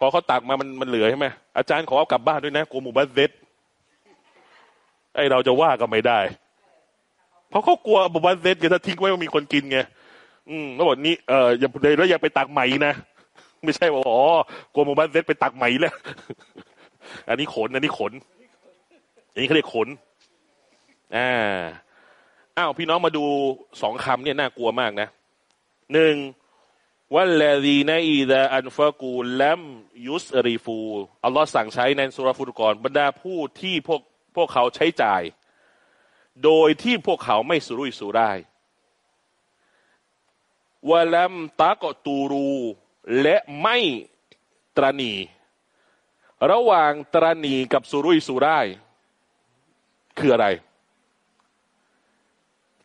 พอเขาตักมามันมันเหลือใช่ไหมอาจารย์ขอเอากลับบ้านด้วยนะกูหมู่บ้านเซตไอเราจะว่าก็ไม่ได้ เพราะเขากลัวหมู่บ้านเซตจะถ้าทิ้งไว้มันมีคนกินไงอืมแล้วบอกนี่เอออย่าเลยแล้วอย่าไปตักใหม่นะไม่ใช่ว่าอ๋อกลัวหมู่บ้านเซตไปตักใหม่แล้วอันนี้ขน อันนี้ขนอันนี้เขาเรียกขนอ่าอ้าวพี่น้องมาดูสองคำเนี่ยน่ากลัวมากนะหนึ่ง วัลลดีนอีดาอันฟะกูลัมยุสรีฟูอัลลอฮ์สั่งใช้ในสุรฟุตกรบรรดาผู้ที่พวกพวกเขาใช้จ่าย โดยที่พวกเขาไม่สุรุ่ยสุร่ายวะลัมตากตูรู และไม่ตรณี ระหว่างตรณีกับสุรุ่ยสุร่ายคืออะไร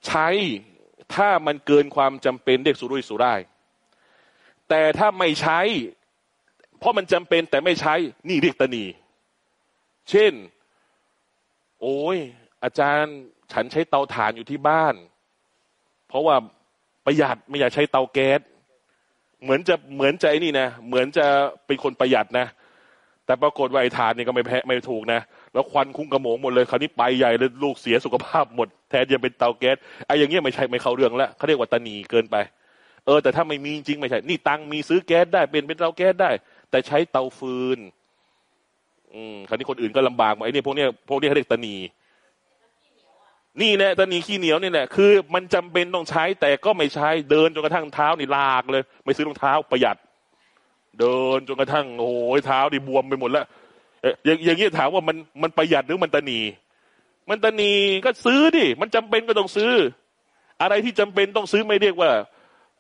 ใช้ถ้ามันเกินความจำเป็นเด็กสุรุ่ยสุร่าย แต่ถ้าไม่ใช้ เพราะมันจำเป็นแต่ไม่ใช้ นี่เรียกตนี เช่น โอ้ย อาจารย์ฉันใช้เตาถ่านอยู่ที่บ้าน เพราะว่าประหยัดไม่อยากใช้เตาแก๊สเหมือนจะเหมือนใจนี่นะเหมือนจะเป็นคนประหยัดนะ แต่ปรากฏว่าไอ้ถ่านนี่ก็ไม่แพ้ไม่ถูกนะแล้วควันคุ้งกระโมงหมดเลยคราวนี้ไปใหญ่เลยลูกเสียสุขภาพหมดแทนจะเป็นเตาแก๊สไอ้อย่างเงี้ยไม่ใช่ไม่เข้าเรื่องแล้วเขาเรียกว่าตนีเกินไป เออแต่ถ้าไม่มีจริงไม่ใช่ นี่ตังมีซื้อแก๊สได้เป็นเป็นเตาแก๊สได้ แต่ใช้เตาฟืน อืมคราวนี้คนอื่นก็ลำบากไอ้นี่พวกเนี้ยพวกเนี้เขาเรียกตนี นี่แหละตนีขี้เหนียวนี่แหละคือ มันจำเป็นต้องใช้ แต่ก็ไม่ใช้เดินจนกระทั่งเท้านี่ลากเลย ไม่ซื้อรองเท้าประหยัด เดินจนกระทั่งโอ้โหเท้าดิบวมไปหมดแล้วเอ๊ะอย่างอย่างนี้ถามว่ามันมันประหยัดหรือมันตะหนี มันตะหนีก็ซื้อดิมันจำเป็นก็ต้องซื้อ อะไรที่จำเป็นต้องซื้อไม่เรียกว่า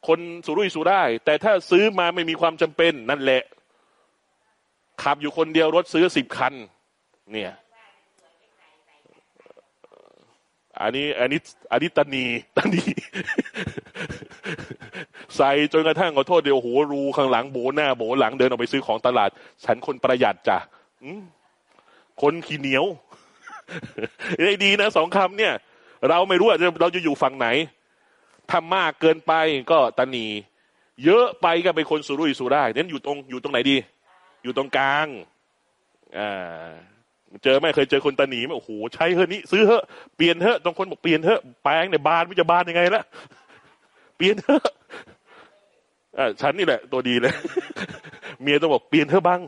คนสุรุ่ยสุร่าย แต่ถ้าซื้อมาไม่มีความจำเป็น นั่นแหละ ขับอยู่คนเดียวรถซื้อสิบคัน เนี่ย อันนี้อันนี้อันนี้ตานีตานีใส่จนกระทั่งขอโทษเดียวโหรูข้างหลังโบหน้าโบหลังเดินออกไปซื้อของตลาด ฉันคนประหยัดจ้ะคนขี้เหนียวได้ดีนะสองคำเนี่ย เราไม่รู้ว่าจะเราจะอยู่ฝั่งไหน ถ้ามากเกินไปก็ตานี เยอะไปก็เป็นคนสุรุ่ยสุร่ายนั้นอยู่ตรงอยู่ตรงไหนดี อยู่ตรงกลางอ่าเจอไหมเคยเจอคนตาหนีไหมโอ้โหใช้เฮ้นี่ซื้อเฮ้เปลี่ยนเฮ้ตรงคนบอกเปลี่ยนเฮ้แปลงเนี่ยบานไม่จะบานยังไงละเปลี่ยนเฮ้อ่าฉันนี่แหละ ตัวดีเลย เมียต้องบอกเปลี่ยนเฮ้บ้าง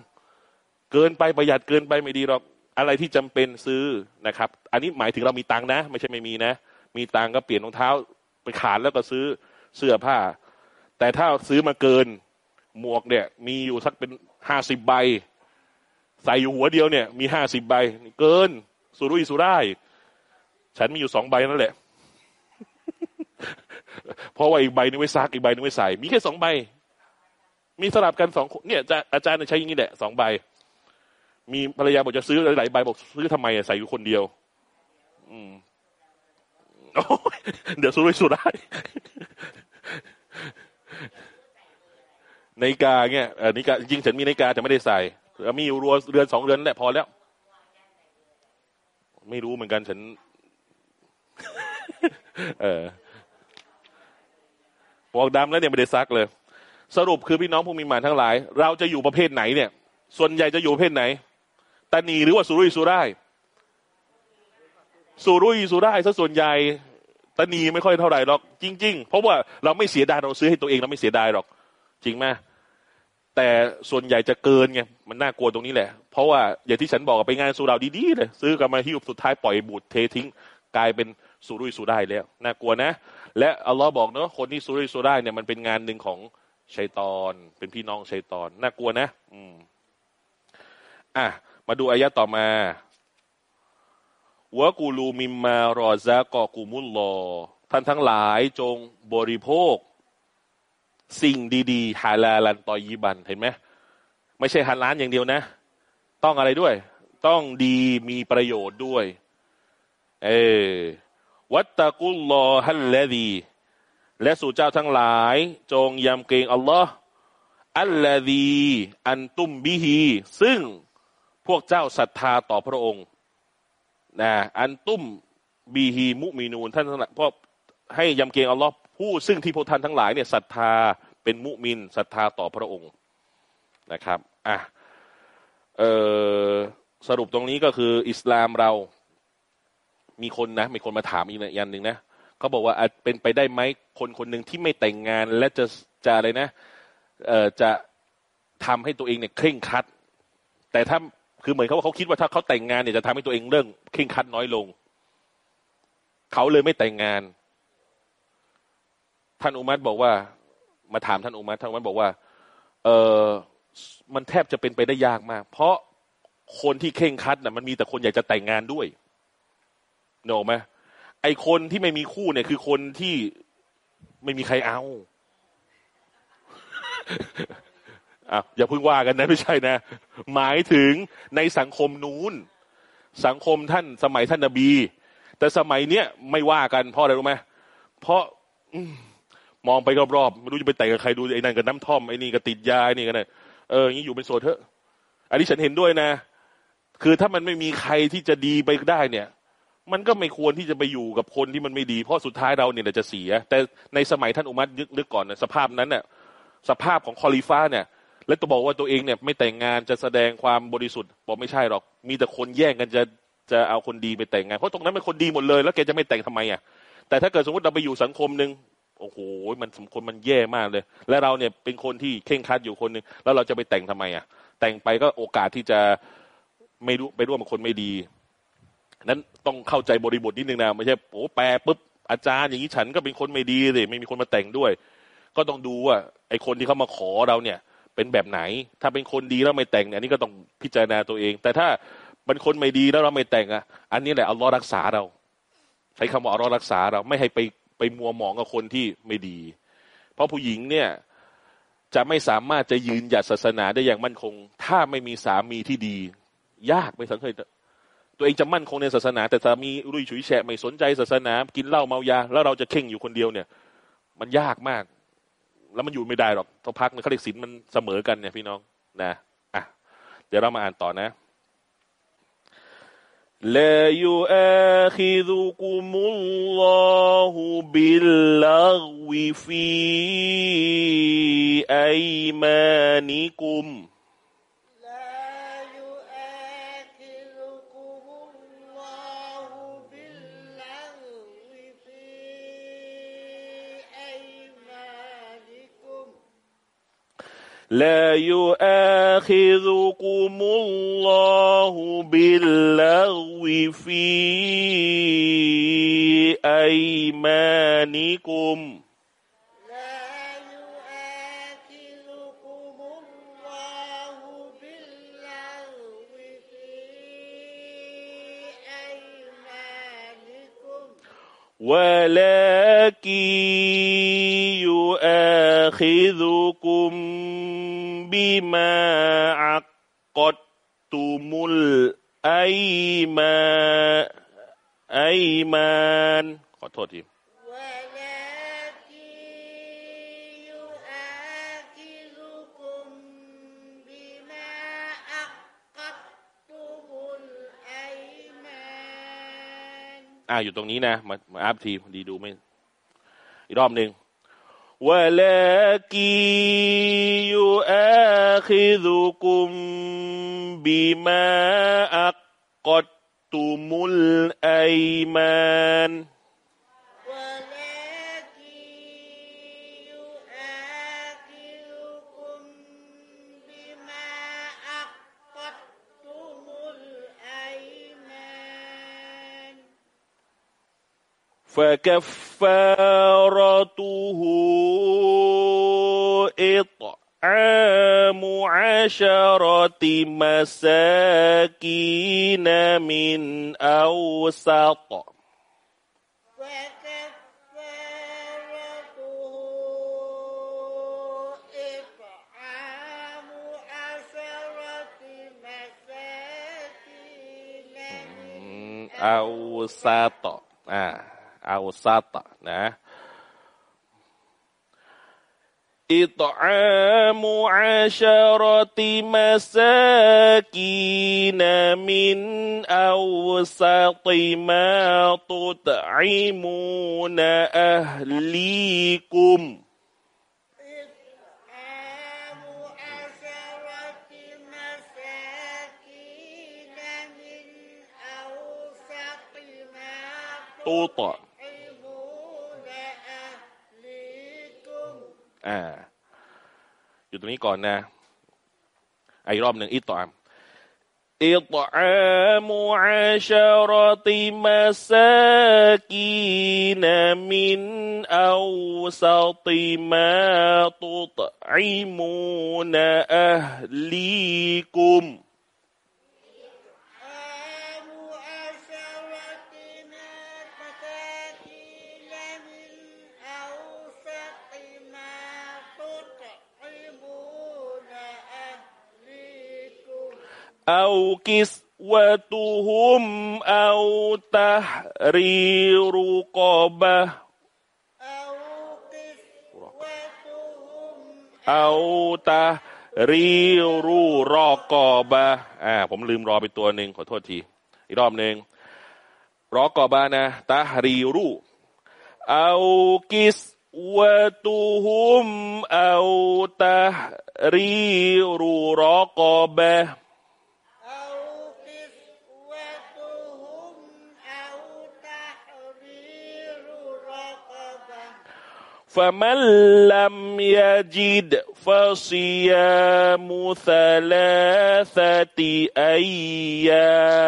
เกินไปประหยัดเกินไปไม่ดีหรอกอะไรที่จำเป็นซื้อนะครับ อันนี้หมายถึงเรามีตังนะ ไม่ใช่ไม่มีนะ มีตังก็เปลี่ยนรองเท้า ไปขาดแล้วก็ซื้อเสื้อผ้า แต่ถ้าซื้อมาเกินหมวกเนี่ย มีอยู่สักเป็นห้าสิบใบ ใส่อยู่หัวเดียวเนี่ย มีห้าสิบใบ เกิน สุรุ่ยสุร่ายฉันมีอยู่สองใบนั่นแหละ เพราะว่าอีกใบนึงไว้ซักอีกใบนึงไว้ใส่ มีแค่สองใบ มีสลับกันสองเนี่ยอาจารย์ใช้อย่างนี้แหละสองใบ มีภรรยาบอกจะซื้อหลายใบบอกซื้อทำไมใส่อยู่คนเดียว อืม เดี๋ยวสุรุ่ยสุร่ายนาฬิกาเนี่ยนาฬิกาจริงฉันมีนาฬิกาแต่ไม่ได้ใส่มีอยู่รัวเรือนสองเรือนแหละพอแล้ว ไม่รู้เหมือนกันฉัน เออปอกดำแล้วเนี่ยไม่ได้ซักเลย สรุปคือพี่น้องผู้มีหมานทั้งหลาย เราจะอยู่ประเภทไหนเนี่ย ส่วนใหญ่จะอยู่ประเภทไหนตานีหรือว่าสุรุ่ยสุร่ายสุรุ่ยสุร่ายซะส่วนใหญ่ ตานีไม่ค่อยเท่าไหร่หรอก จริง ๆ เพราะว่าเราไม่เสียดายเราซื้อให้ตัวเองเราไม่เสียดายหรอก จริงไหมแต่ส่วนใหญ่จะเกินไงมันน่ากลัวตรงนี้แหละ เพราะว่าอย่างที่ฉันบอกไปงานสุราดีๆเลยซื้อกันมาหิ้วสุดท้ายปล่อยบูดเททิ้งกลายเป็นสุรุ่ยสุร่ายแล้วน่ากลัวนะ และอัลลอฮ์บอกเนาะคนที่สุรุ่ยสุร่ายเนี่ยมันเป็นงานหนึ่งของชัยตอน เป็นพี่น้องชัยตอนน่ากลัวนะ อืม อะมาดูอายะต่อมา วะกูลูมิมมารอซากอกูมุลลอ ท่านทั้งหลายจงบริโภค สิ่งดีๆฮาลาลันตอยีบันเห็นไหมไม่ใช่ฮาลานอย่างเดียวนะ ต้องอะไรด้วย ต้องดีมีประโยชน์ด้วย เออวัตตะกุลลอฮัลละดีและสู่เจ้าทั้งหลาย จงยำเกรงอัลลอฮ์อัลละดีอันตุมบิฮีซึ่งพวกเจ้าศรัทธาต่อพระองค์ นะอันตุ้มบีฮีมุมีนูนท่านทั้งหลายพราะให้ยำเกรงอัลลอฮ์ผู้ซึ่งที่พวกท่านทั้งหลายเนี่ยศรัทธาเป็นมุมินศรัทธาต่อพระองค์นะครับอะเออสรุปตรงนี้ก็คืออิสลามเรามีคนนะมีคนมาถามอีกอย่างหนึ่งนะเขาบอกว่าเป็นไปได้ไหมคนคนหนึ่งที่ไม่แต่งงาน และจะจะอะไรนะเออจะทำให้ตัวเองเนี่ยเคร่งครัด แต่ถ้า คือเหมือนเขาว่าเขาคิดว่าถ้าเขาแต่งงานเนี่ยจะทำให้ตัวเองเรื่องเคร่งคัดน้อยลง เขาเลยไม่แต่งงาน ท่านอุมัตบอกว่า มาถามท่านอุมัตท่านอุมัตบอกว่า เออมันแทบจะเป็นไปได้ยากมาก เพราะคนที่เข่งคัดน่ะ มันมีแต่คนอยากจะแต่งงานด้วยเนอะไหมไอคนที่ไม่มีคู่เนี่ย คือคนที่ไม่มีใครเอา อะอย่าเพิ่งว่ากันนะไม่ใช่นะ หมายถึงในสังคมนู้น สังคมท่านสมัยท่านนบี แต่สมัยเนี้ยไม่ว่ากันเพราะอะไรรู้ไหมเพราะมองไปรอบๆไม่รู้จะไปแต่งกับใครดูไอ้นั่นกับน้ำท่อมไอ้นี่กับติดยาไอ้นี่กันเนี่ยเอออย่างนี้อยู่เป็นโสดเถอะ อันนี้ฉันเห็นด้วยนะ คือถ้ามันไม่มีใครที่จะดีไปได้เนี่ย มันก็ไม่ควรที่จะไปอยู่กับคนที่มันไม่ดี เพราะสุดท้ายเราเนี่ยจะเสีย แต่ในสมัยท่านอุมัตยึกนึกก่อนนะสภาพนั้นเนี่ยสภาพของคอลิฟ้าเนี่ย แล้วตัวบอกว่าตัวเองเนี่ยไม่แต่งงานจะแสดงความบริสุทธิ์บอกไม่ใช่หรอก มีแต่คนแย่งกันจะจะเอาคนดีไปแต่งงาน เพราะตรงนั้นเป็นคนดีหมดเลย แล้วแกจะไม่แต่งทำไมอะแต่ถ้าเกิดสมมติเราไปอยู่สังคมหนึ่งโอ้โหมันสมคนมันแย่มากเลย และเราเนี่ยเป็นคนที่เข่งคัดอยู่คนหนึ่งแล้วเราจะไปแต่งทำไมอะ แต่งไปก็โอกาสที่จะไม่รู้ไปร่วมกับคนไม่ดี นั้นต้องเข้าใจบริบทนิดนึงนะไม่ใช่โอ้แปลปุ๊บอาจารย์อย่างนี้ฉันก็เป็นคนไม่ดีเลยไม่มีคนมาแต่งด้วย ก็ต้องดูว่าไอ้คนที่เขามาขอเราเนี่ย เป็นแบบไหน ถ้าเป็นคนดีแล้วไม่แต่งเนี่ยอันนี้ก็ต้องพิจารณาตัวเอง แต่ถ้าเป็นคนไม่ดีแล้วเราไม่แต่งอะ อันนี้แหละอัลลอฮ์รักษาเรา ใช้คำว่าอัลลอฮ์รักษาเราไม่ให้ไปไปมัวหมองกับคนที่ไม่ดี เพราะผู้หญิงเนี่ยจะไม่สามารถจะยืนหยัดศาสนาได้อย่างมั่นคง ถ้าไม่มีสามีที่ดี ยากไปสังเกตตัวเองจะมั่นคงในศาสนา แต่สามีรุ่ยฉุยแฉะไม่สนใจศาสนา กินเหล้าเมายา แล้วเราจะเข่งอยู่คนเดียวเนี่ย มันยากมาก แล้วมันอยู่ไม่ได้หรอกต้องพักเขาเรียกศีลมันเสมอกันเนี่ยพี่น้องนะอ่ะเดี๋ยวเรามาอ่านต่อนะ لا يؤاخذكم الله باللغو في أيمانكم لا يؤاخذكم الله باللغو في أيمانكم. ولكن يؤاخذكم بما عقدتم الأيمان أيمان ขอโทษที อ่าอยู่ตรงนี้นะ มามาอัพทีดีดูไม่ อีกรอบหนึ่ง ولكن يؤاخذكم بما عقدتم الأيمان فكفارته إطعام عشرة مساكين من أوسط. فكفارته إطعام عشرة مساكين من เอาซาตะอ่าเอาซาตะนะ إطعام عشرة مساكين من أوسط ما تطعمون أهليكم إطعام عشرة مساكين من أوسط ما تطع تطعمون อ่า อยู่ตรงนี้ก่อนนะอะอีกรอบหนึ่งอิตาม إطعام عشرة مساكين من أوسط ما تطعمون أهليكم أو كسوتهم أو تحرير رقبة أو كسوتهم أو تحرير رقبة อ่า ผมลืมรอไปตัวหนึ่งขอโทษที อีกรอบหนึ่งรอกอบานะตาฮรีรูเอากิสวะตุฮุมเอาตาฮรีรูรอกอบะ فمن لم يجد فصيام ثلاثة أيام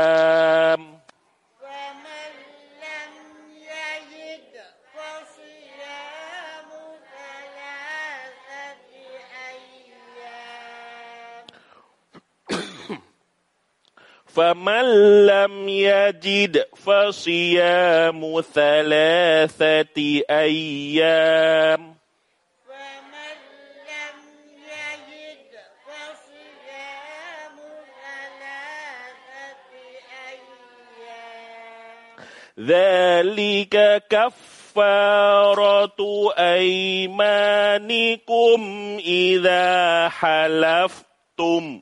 فمن لم يجد فصيام ثلاثة أيام. فمن لم يجد فصيام ثلاثة أيام. ذلك كفارة أيمانكم إذا حلفتم.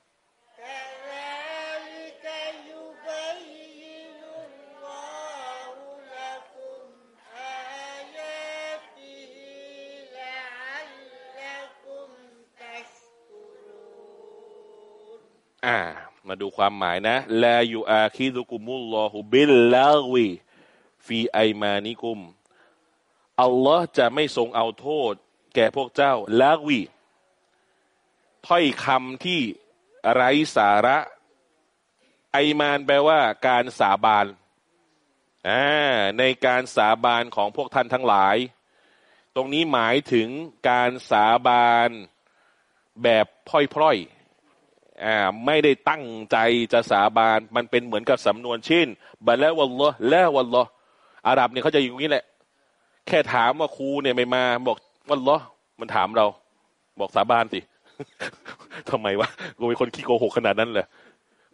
อ่า มาดูความหมายนะลายูอาคิดุกุมุลลอฮุบิลลาวีฟีไอมานิกุม อัลลอฮ์จะไม่ทรงเอาโทษ แก่พวกเจ้าลาวีถ้อยคำที่ไร้สาระ ไอมานแปลว่า การสาบานอ่าในการสาบานของพวกท่านทั้งหลาย ตรงนี้หมายถึงการสาบานแบบพร่อยๆ อ่าไม่ได้ตั้งใจจะสาบาน มันเป็นเหมือนกับสำนวนช่นบัลแล้ววัลลอแล้ววัลลออาหรับเนี่ยเขาจะอยู่อย่างนี้แหละ แค่ถามว่าครูเนี่ยไม่มาบอกวัลลอมันถามเรา บอกสาบานสิทำไมวะกูเป็นคนขี้โกหกขนาดนั้นเลย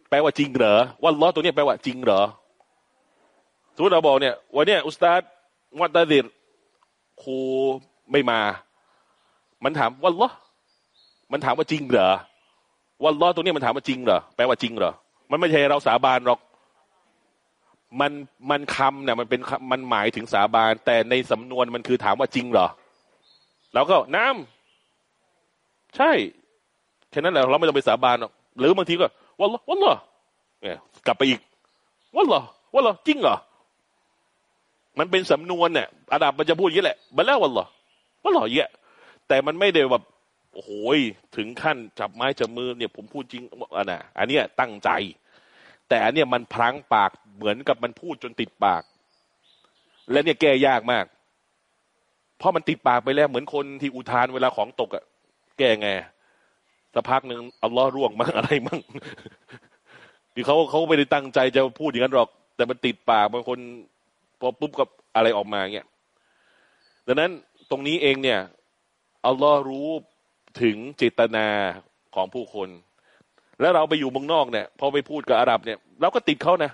แปลว่าจริงเหรอวัลลอตัวเนี้ยแปลว่าจริงเหรอสมมติเราบอกเนี่ย วันเนี้ยอุสตาดวัตตาดิรครูไม่มา มันถามวัลลอมันถามว่าจริงเหรอ วันล้อตรงนี้มันถามว่าจริงเหรอแปลว่าจริงเหรอมันไม่ใช่เราสาบานหรอกมันมันคำเนี่ยมันเป็นมันหมายถึงสาบาน แต่ในสำนวนมันคือถามว่าจริงเหรอเราก็น้ำใช่แค่นั้นแหละเราไม่ต้องไปสาบานหรอกหรือบางทีก็วันล้อวันล้อเนี่ยกลับไปอีกวันล้อวันล้อจริงเหรอมันเป็นสำนวนเนี่ยอาดับมันจะพูดอย่างนี้แหละบัลแล้ววันล้อวันล้ออย่างเงี้ยแต่มันไม่ได้แบบ โอ้โหยถึงขั้นจับไม้จับมือเนี่ยผมพูดจริงอะนะอันเนี้ยตั้งใจ แต่อันเนี้ยมันพลั้งปากเหมือนกับมันพูดจนติดปาก และเนี่ยแก้ยากมาก เพราะมันติดปากไปแล้วเหมือนคนที่อุทานเวลาของตกอะแก้ไงสักพักหนึ่งอัลลอฮ์ร่วงมั่งอะไรมั่งที่เขาเขาไม่ได้ตั้งใจจะพูดอย่างนั้นหรอก แต่มันติดปากบางคนพอปุ๊บกับอะไรออกมาเงี้ยดังนั้นตรงนี้เองเนี่ยอัลลอฮ์รู้ ถึงเจตนาของผู้คน แล้วเราไปอยู่เมืองนอกเนี่ยพอไปพูดกับอาหรับเนี่ยเราก็ติดเขานะ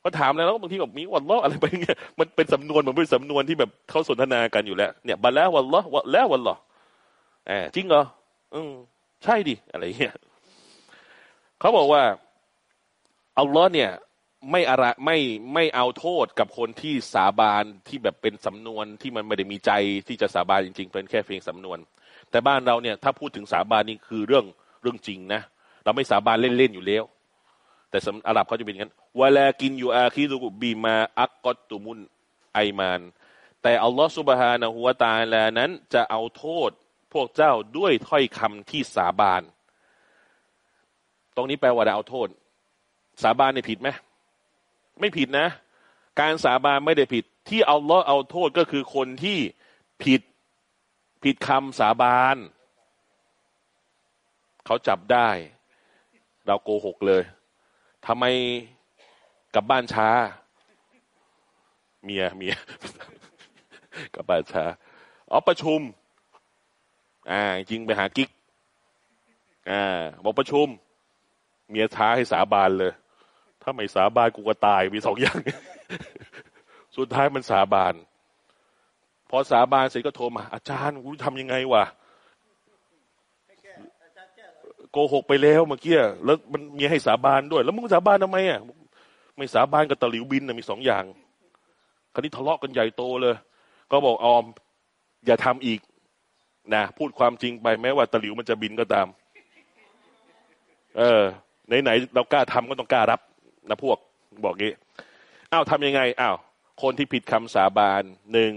เขาถามแล้วบางทีแบบมีวันล้ออะไรไปเงี้ยมันเป็นสำนวนมันเป็นสำนวนที่แบบเขาสนทนากันอยู่แล้วเนี่ยบัลแล้ววันล้อวะแล้ววันล้อแอบจริงเหรออืมใช่ดิอะไรเงี้ยเขาบอกว่าอัลลอฮ์เนี่ยไม่อะไรไม่ไม่เอาโทษกับคนที่สาบานที่แบบเป็นสำนวนที่มันไม่ได้มีใจที่จะสาบานจริงๆเป็นแค่เพียงสำนวน แต่บ้านเราเนี่ยถ้าพูดถึงสาบานนี่คือเรื่องเรื่องจริงนะเราไม่สาบานเล่นๆอยู่แล้ว แต่สำอาหรับเขาจะเป็นอย่างนั้นวลากินอยู่อาคิดุบีมาอักกอตตุมุนไอมาน แต่อัลลอฮฺสุบฮานะฮุวาตาลานั้นจะเอาโทษพวกเจ้าด้วยถ้อยคำที่สาบาน ตรงนี้แปลว่าเอาโทษ สาบานเนี่ยผิดไหมไม่ผิดนะ การสาบานไม่ได้ผิด ที่อัลลอฮ์เอาโทษก็คือคนที่ผิด ผิดคำสาบานเขาจับได้ เราโกหกเลยทำไมกลับบ้านช้า เมียเมียกลับบ้านช้าอ๋อประชุม อ่า จริงไปหากิ๊ก อ่าบอกประชุม เมียท้าให้สาบานเลย ถ้าไม่สาบานกูก็ตายมีสองอย่าง สุดท้ายมันสาบาน พอสาบานเสร็จก็โทรมา อาจารย์กูทำยังไงวะโกหกไปแล้วเมื่อกี้แล้วมันมีให้สาบานด้วย แล้วมึงสาบานทำไมอะไม่สาบานกับตะหลิวบินนะมีสองอย่าง คราวนี้ทะเลาะกันใหญ่โตเลย ก็บอกออม อย่าทำอีกนะพูดความจริงไปแม้ว่าตะหลิวมันจะบินก็ตาม เออไหนๆเรากล้าทำก็ต้องกล้ารับนะพวกบอกงี้อ้าวทำยังไงอ้าวคนที่ผิดคำสาบานหนึ่ง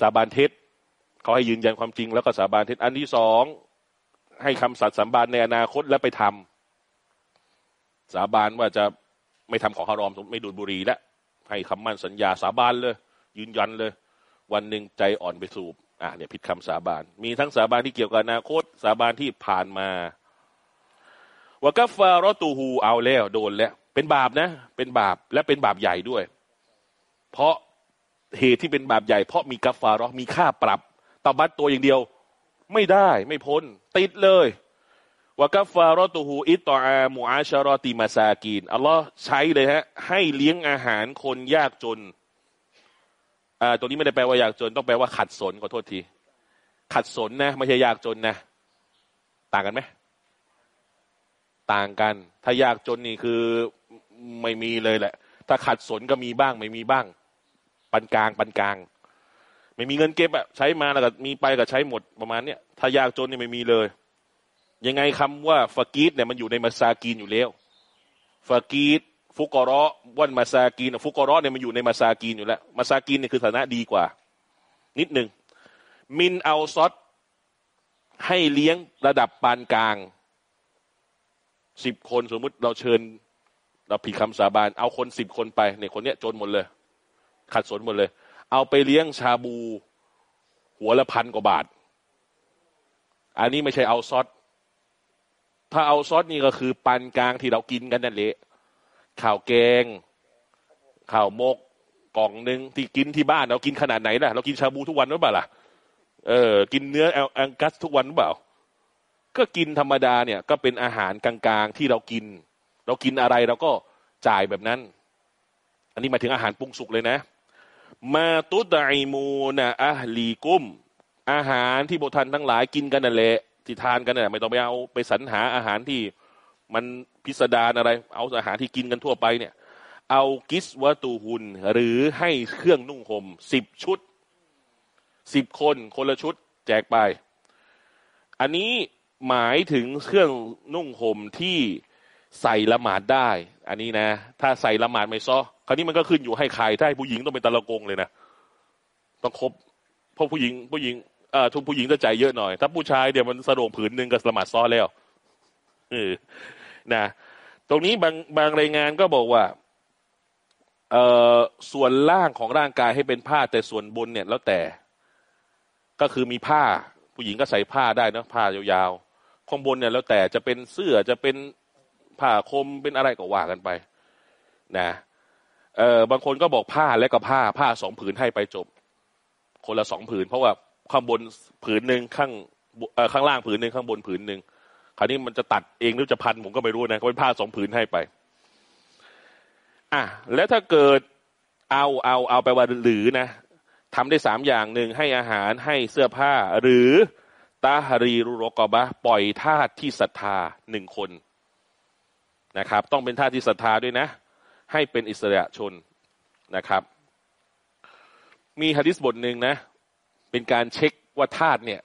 สาบานเท็จเขาให้ยืนยันความจริงแล้วก็สาบานเท็จอันที่สองให้คำสัตย์สาบานในอนาคตแล้วไปทำสาบานว่าจะไม่ทำของฮารอมไม่ดูดบุหรี่แล้วให้คำมั่นสัญญาสาบานเลย ยืนยันเลย วันหนึ่งใจอ่อนไปสูบอะเนี่ยผิดคำสาบาน มีทั้งสาบานที่เกี่ยวกับอนาคต สาบานที่ผ่านมาวกัฟฟารตูฮูเอาแล้ว โดนแล้ว เป็นบาปนะ เป็นบาปและเป็นบาปใหญ่ด้วย เพราะ เหตุที่เป็นบาปใหญ่เพราะมีกัฟฟารอมีค่าปรับตบัตตัวอย่างเดียว ไม่ได้ไม่พ้น ติดเลยวกัฟฟารอตูฮูอิตตออามูอาชารอติมาซากีนอัลลอฮ์ใช้เลยฮะ ให้เลี้ยงอาหารคนยากจนอ่าตัวนี้ไม่ได้แปลว่ายากจน ต้องแปลว่าขัดสนขอโทษที ขัดสนนะ ไม่ใช่ยากจนนะ ต่างกันไหมต่างกัน ถ้ายากจนนี่คือไม่มีเลยแหละ ถ้าขัดสนก็มีบ้างไม่มีบ้าง ปันกลางปันกลาง ไม่มีเงินเก็บอะใช้มาแล้วก็มีไปก็ใช้หมดประมาณเนี้ยถ้ายากจนเนี่ยไม่มีเลย ยังไงคำว่าฟากีดเนี่ยมันอยู่ในมาซากีนอยู่แล้วฟากีดฟุกอรอวันมาซากีนฟุกอรอเนี่ยมันอยู่ในมาซากีนอยู่แล้วมาซากีนเนี่ยคือฐานะดีกว่า นิดหนึ่งมินเอาซอดให้เลี้ยงระดับปานกลางสิบคนสมมุติเราเชิญ เราผิดคำสาบาน เอาคนสิบคนไปเนี่ยคนเนี้ยจนหมดเลย ขัดสนหมดเลย เอาไปเลี้ยงชาบู หัวละพันกว่าบาท อันนี้ไม่ใช่เอาซอสถ้าเอาซอสนี่ก็คือปานกลางที่เรากินกันนั่นแหละข่าวแกงข่าวมกกล่องหนึ่งที่กินที่บ้านเรากินขนาดไหนล่ะ เรากินชาบูทุกวันหรือเปล่าล่ะเออ กินเนื้อแองกัสทุกวันหรือเปล่า ก็กินธรรมดาเนี่ย ก็เป็นอาหารกลางๆที่เรากิน เรากินอะไรเราก็จ่ายแบบนั้น อันนี้มาถึงอาหารปรุงสุกเลยนะ มาตุดไอมูนะอะลีกุม อาหารที่โบทันทั้งหลายกินกันนั่นแหละที่ทานกันน่ะไม่ต้องไปเอาไปสรรหาอาหารที่มันพิสดารอะไร เอาอาหารที่กินกันทั่วไปเนี่ย เอากิสวัตูหุน หรือให้เครื่องนุ่งห่มสิบชุดสิบคนคนละชุดแจกไป อันนี้หมายถึงเครื่องนุ่งห่มที่ใส่ละหมาดได้ อันนี้นะ ถ้าใส่ละหมาดไม่ซ้อ คราวนี้มันก็ขึ้นอยู่ให้ใครถ้าให้ผู้หญิงต้องเป็นตะละกงเลยนะต้องครบเพราะผู้หญิงผู้หญิงเอ่อทุกผู้หญิงจะใจเยอะหน่อย ถ้าผู้ชายเดี๋ยวมันสะดวกผืนหนึ่งก็ละหมาดซ้อแล้วเออนะ ตรงนี้บางบางรายงานก็บอกว่าเอ่อส่วนล่างของร่างกายให้เป็นผ้าแต่ส่วนบนเนี่ยแล้วแต่ ก็คือมีผ้า ผู้หญิงก็ใส่ผ้าได้นะผ้ายาวๆข้างบนเนี่ยแล้วแต่จะเป็นเสื้อจะเป็นผ้าคมเป็นอะไรก็ว่ากันไป นะ เออบางคนก็บอกผ้าและก็ผ้าผ้าสองผืนให้ไปจบ คนละสองผืน เพราะว่าข้างบนผืนหนึ่งข้างเออข้างล่างผืนหนึ่งข้างบนผืนหนึ่งคราวนี้มันจะตัดเองหรือจะพันผมก็ไม่รู้นะเขาเป็นผ้าสองผืนให้ไป อะแล้วถ้าเกิดเอาเอาเอาไปว่าหรือนะทำได้สามอย่างหนึ่งให้อาหารให้เสื้อผ้า หรือตาฮารีรุโรกบะปล่อยทาสที่ศรัทธาหนึ่งคนนะครับ ต้องเป็นทาสที่ศรัทธาด้วยนะ ให้เป็นอิสระชนนะครับ มีฮะดิษบทหนึ่งนะ เป็นการเช็คว่าทาสเนี่ย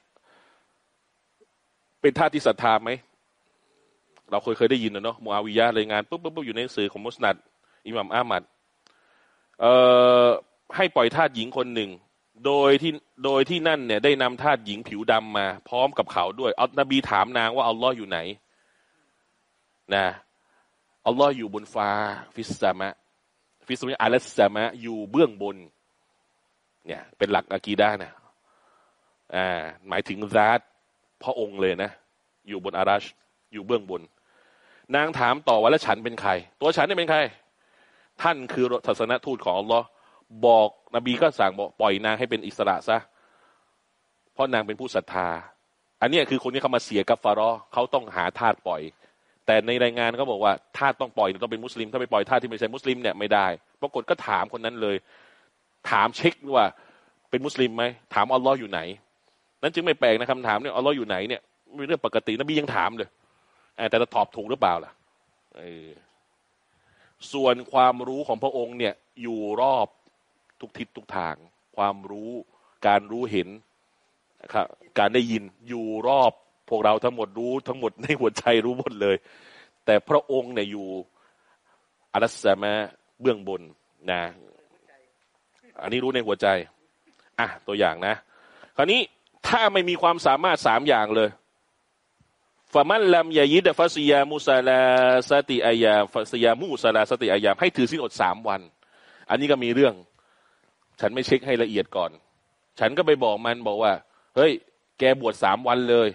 เป็นทาสที่ศรัทธาไหม เราเคยเคยได้ยินนะเนาะมูอาวิยะรายงานปุ๊บปุ๊บปุ๊บอยู่ในหนังสือของมุสนัดอิหมัมอามัดเอ่อให้ปล่อยทาสหญิงคนหนึ่ง โดยที่โดยที่นั่นเนี่ย ได้นำทาสหญิงผิวดำมา พร้อมกับเขาด้วยอัลนบีถามนางว่าอัลลอฮ์อยู่ไหน นะ อัลลอฮ์อยู่บนฟ้า ฟิสซามะ ฟิสซามะอัลสซามะอยู่เบื้องบน เนี่ย เป็นหลักอะกีดานะอ่าหมายถึงซาตพระองค์เลยนะ อยู่บนอารัช อยู่เบื้องบน นางถามต่อว่าแล้วฉันเป็นใคร ตัวฉันเนี่ยเป็นใคร ท่านคือศาสนทูตของอัลลอฮ์บอกนบีก็สั่งบอกปล่อยนางให้เป็นอิสระซะเพราะนางเป็นผู้ศรัทธา อันนี้คือคนที่เขามาเสียกับฟารอเขาต้องหาทาสปล่อย แต่ในรายงานเขาบอกว่าทาต้องปล่อยต้องเป็นมุสลิม ถ้าไปปล่อยท่าที่ไม่ใช่มุสลิมเนี่ยไม่ได้ปรากฏก็ถามคนนั้นเลย ถามเช็คว่าเป็นมุสลิมไหมถามอัลลอฮ์อยู่ไหน นั้นจึงไม่แปลกนะคำถามเนี่ยอัลลอฮ์อยู่ไหนเนี่ยเป็นเรื่องปกตินบียังถามเลยแต่จะตอบถูกหรือเปล่าล่ะส่วนความรู้ของพระองค์เนี่ยอยู่รอบทุกทิศทุกทาง ความรู้การรู้เห็นนะครับการได้ยินอยู่รอบ พวกเราทั้งหมดรู้ทั้งหมดในหัวใจรู้หมดเลย แต่พระองค์เนี่ยอยู่อัลสมะเบื้องบนนะ อันนี้รู้ในหัวใจ อะ ตัวอย่างนะ คราวนี้ถ้าไม่มีความสามารถสามอย่างเลยฟามันลัมยายิดฟัสยามุสลาสติอายาฟัสยามุสลาสติอายามให้ถือสินอดสามวัน อันนี้ก็มีเรื่อง ฉันไม่เช็คให้ละเอียดก่อน ฉันก็ไปบอกมันบอกว่า เฮ้ย แกบวชสามวันเลย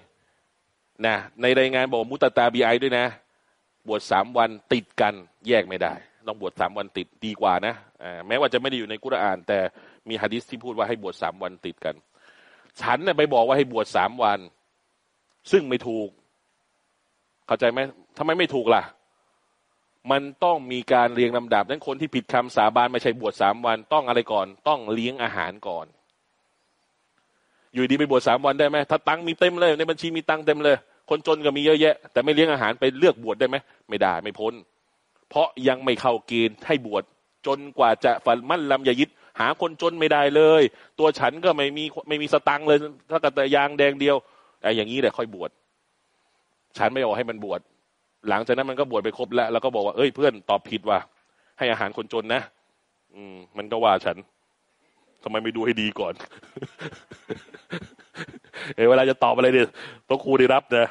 นะในรายงานบอกมุตตาบีไอด้วยนะ บวชสามวันติดกันแยกไม่ได้ ต้องบวชสามวันติดดีกว่านะแม้ว่าจะไม่ได้อยู่ในกุรอาน แต่มีฮะดิษที่พูดว่าให้บวชสามวันติดกัน ฉันเนี่ยไปบอกว่าให้บวชสามวัน ซึ่งไม่ถูก เข้าใจไหมทำไมไม่ถูกล่ะ มันต้องมีการเรียงลำดับนั้นคนที่ผิดคำสาบานไม่ใช่บวชสามวัน ต้องอะไรก่อน ต้องเลี้ยงอาหารก่อน อยู่ดีไปบวชสามวันได้ไหมถ้าตังมีเต็มเลยในบัญชีมีตังเต็มเลย คนจนก็มีเยอะแยะ แต่ไม่เลี้ยงอาหารไปเลือกบวชได้ไหมไม่ได้ไม่พ้น เพราะยังไม่เข้าเกณฑ์ให้บวชจนกว่าจะฝันมั่นลำยายิดหาคนจนไม่ได้เลย ตัวฉันก็ไม่มีไม่มีสตังเลยถ้าแต่ยางแดงเดียวไอ้อย่างนี้แหละค่อยบวชฉันไม่บอกให้มันบวชหลังจากนั้นมันก็บวชไปครบแล้วแล้วก็บอกว่าเอ้ยเพื่อนตอบผิดว่ะให้อาหารคนจนนะ อืม มันก็ว่าฉัน ทำไมไม่ดูให้ดีก่อน เอเวลาจะตอบอะไรเนี่ยต้องครูได้รับนะ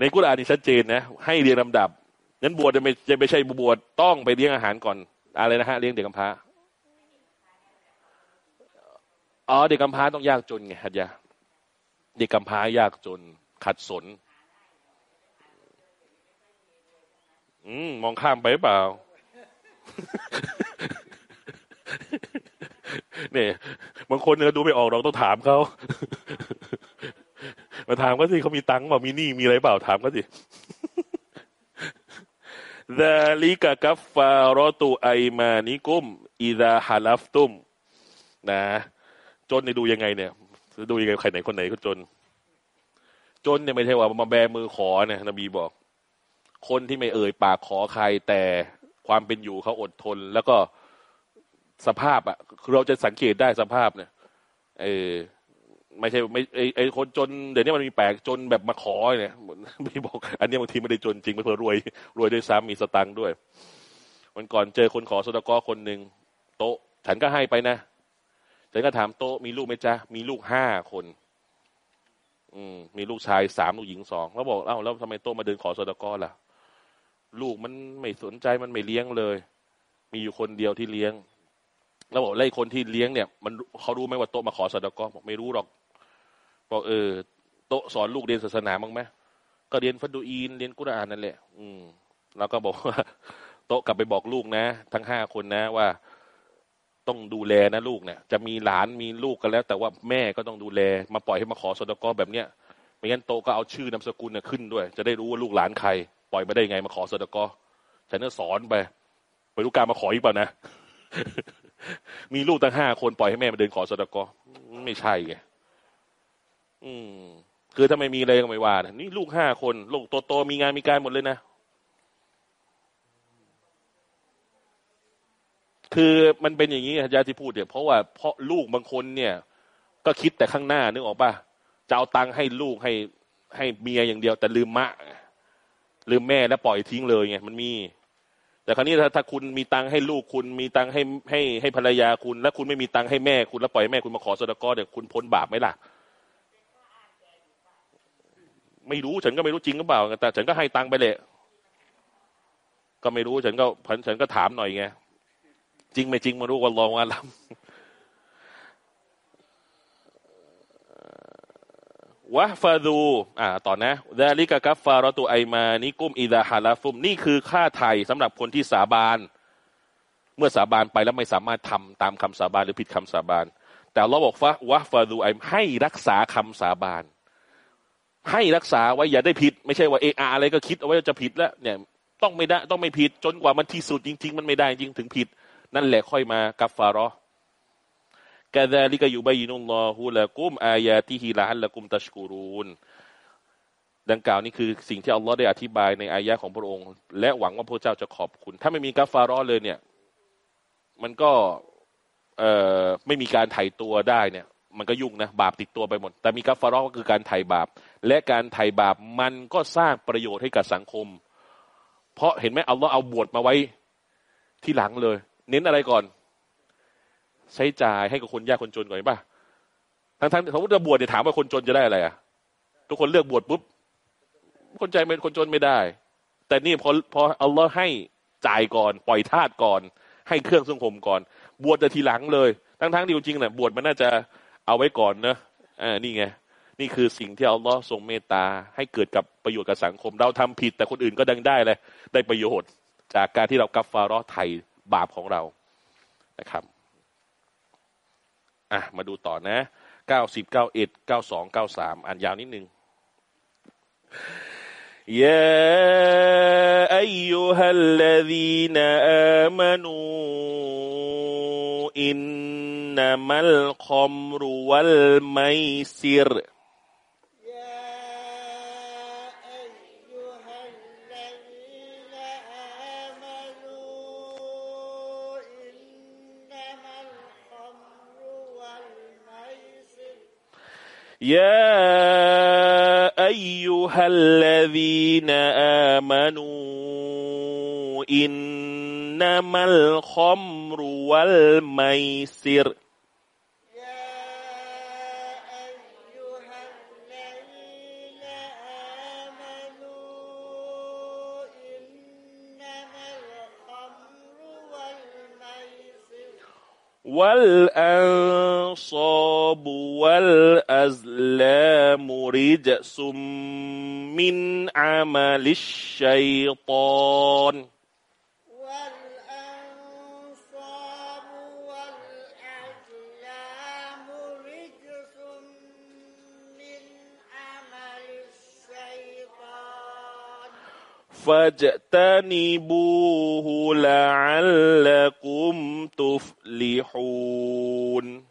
ในกุรอานนี่ชัดเจนนะ ให้เรียงลำดับนั้นบวชจะไม่จะไม่ใช่บวชต้องไปเลี้ยงอาหารก่อน อะไรนะฮะเลี้ยงเด็กกำพร้าอ๋อเด็กกำพร้าต้องยากจนไงฮัดยาเด็กกำพร้ายากจน ขัดสน อืมมองข้ามไปเปล่า เนี่ยบางคนเนี่ยดูไม่ออกเราต้องถามเขามาถามก็สิเขามีตังค์เปล่ามีหนี้มีอะไรเปล่าถามก็สิดาลิกะกัฟฟารอตุไอมานิกุมอิดาฮาลัฟตุมนะจนเนี่ยดูยังไงเนี่ยดูยังไงใครไหนคนไหนก็จน จนเนี่ยไม่ใช่ว่ามาแบมือขอเนี่ยนบีบอก คนที่ไม่เอ่ยปากขอใครแต่ความเป็นอยู่เขาอดทน แล้วก็ สภาพอะคือเราจะสังเกตได้สภาพเนี่ยเออไม่ใช่ไม่ไอไอคนจนเดี๋ยวนี้มันมีแปลกจนแบบมาขอเนี่ยไม่บอก อันนี้บางทีไม่ได้จนจริงไม่เพื่อรวย รวยด้วยซ้ำมีสตังค์ด้วยวันก่อนเจอคนขอสตกอคนหนึ่งโต๊ะ ฉันก็ให้ไปนะฉันก็ถามโต๊ะมีลูกไหมจ๊ะมีลูกห้าคน อืม มีลูกชายสามลูกหญิงสองแล้วบอกเอ้าแล้วทำไมโต๊ะมาเดินขอสตกอล่ะ ลูกมันไม่สนใจมันไม่เลี้ยงเลย มีอยู่คนเดียวที่เลี้ยง แล้วบอกไล่คนที่เลี้ยงเนี่ย มันเขารู้ไหมว่าโต๊ะมาขอสตกอบอกไม่รู้หรอกบอกเออโตสอนลูกเรียนศาสนาบ้างไหมก็เรียนฟัดดูอีนเรียนกุรอานนั่นแหละ อืม แล้วก็บอกว่าโตกลับไปบอกลูกนะ ทั้งห้าคนนะว่าต้องดูแลนะลูกเนี่ย จะมีหลานมีลูกกันแล้ว แต่ว่าแม่ก็ต้องดูแล มาปล่อยให้มาขอสดกอแบบเนี้ยไม่งั้นโตก็เอาชื่อนามสกุลเนี่ยขึ้นด้วย จะได้รู้ว่าลูกหลานใคร ปล่อยมาได้ไงมาขอสดกอฉันก็สอนไป ไปรู้การมาขออีกเปล่านะ มีลูกตั้งห้าคนปล่อยให้แม่มาเดินขอสดกอไม่ใช่ไงอืม คือถ้าไม่มีอะไรก็ไม่ว่านะนี่ลูกห้าคนลูกโตๆมีงานมีการหมดเลยนะคือมันเป็นอย่างนี้อาจารย์ที่พูดเนี่ยเพราะว่าเพราะลูกบางคนเนี่ย ก็คิดแต่ข้างหน้านึกออกป่ะจะเอาตังค์ให้ลูกให้ให้เมียอย่างเดียว แต่ลืมมะลืมแม่แล้วปล่อยทิ้งเลยไงมันมี แต่คราวนี้ถ้าถ้าคุณมีตังค์ให้ลูกคุณมีตังค์ให้ให้ให้ภรรยาคุณ แล้วคุณไม่มีตังค์ให้แม่คุณแล้วปล่อยแม่คุณมาขอสดกอเดี๋ยวคุณพ้นบาปไหมล่ะ ไม่รู้ฉันก็ไม่รู้จริงหรือเปล่าแต่ฉันก็ให้ตังค์ไปเลยก็ไม่รู้ฉันก็ฉันก็ถามหน่อยไงจริงไม่จริงมารู้ว่าลองว่าลำ วะฟาดูอ่าต่อนะดาลิกะกัฟฟารตุไอมานิกุมอิดาฮาลาฟุมนี่คือค่าไทยสำหรับคนที่สาบาน เมื่อสาบานไปแล้วไม่สามารถทำตามคำสาบานหรือผิดคำสาบาน แต่เราบอกว่าวะฟาดูไอให้รักษาคำสาบาน ให้รักษาไว้อย่าได้ผิด ไม่ใช่ว่าเออาอะไรก็คิดเอาไว้จะผิดแล้วเนี่ยต้องไม่ได้ต้องไม่ผิดจนกว่ามันที่สุดจริง ๆ มันไม่ได้จริงถึงผิด นั่นแหละค่อยมากัฟฟารอ กาดาลิกยุบายินุลลอฮุละกุมอายาติฮิลาฮัลละกุมตัชกูรูนดังกล่าวนี่คือสิ่งที่อัลลอฮ์ได้อธิบายในอายะของพระองค์ และหวังว่าพระเจ้าจะขอบคุณ ถ้าไม่มีกัฟฟารอเลยเนี่ย มันก็เอ่อไม่มีการไถ่ตัวได้เนี่ย มันก็ยุ่งนะบาปติดตัวไปหมด แต่มีกัฟฟารอก็คือการไถ่บาป และการไถ่บาปมันก็สร้างประโยชน์ให้กับสังคม เพราะเห็นไหมอัลลอฮ์เอาบวชมาไว้ที่หลังเลย เน้นอะไรก่อน ใช้จ่ายให้กับคนยากคนจนก่อนเห็นปะทั้งทั้งสมมติจะบวชเนี่ยถามว่าคนจนจะได้อะไรอะทุกคนเลือกบวชปุ๊บคนใจเป็นคนจนไม่ได้ แต่นี่พอพออัลลอฮ์ให้จ่ายก่อน ปล่อยทาสก่อน ให้เครื่องสังคมก่อน บวชจะทีหลังเลย ทั้งทั้งที่จริงๆนี่ยบวชมันน่าจะเอาไว้ก่อนเนอะอ่านี่ไงนี่คือสิ่งที่อัลลอฮ์ทรงเมตตาให้เกิดกับประโยชน์กับสังคม เราทำผิดแต่คนอื่นก็ดังได้เลยได้ประโยชน์ จากการที่เรากัฟฟารอไทยบาปของเรานะครับอ่ะ มาดูต่อนะเก้าสิบเก้าเอ็ดเก้าสองเก้าสามอ่านยาวนิดนึง يا أيها الذين آمنوا إنما الخمر والميسر يا أيها الذين آمنوا إنما الخمر والميسر والأنصاب والأزلام رجس من عمل الشيطان. فاجتنبوه لعلكم تفلحون.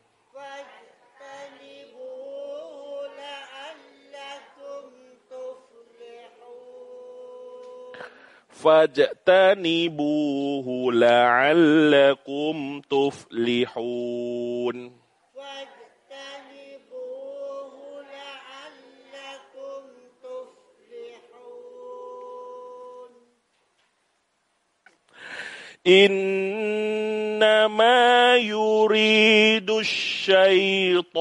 فاجتنبوه لعلكم تفلحون. فاجتنبوه إنما يريد الشيطان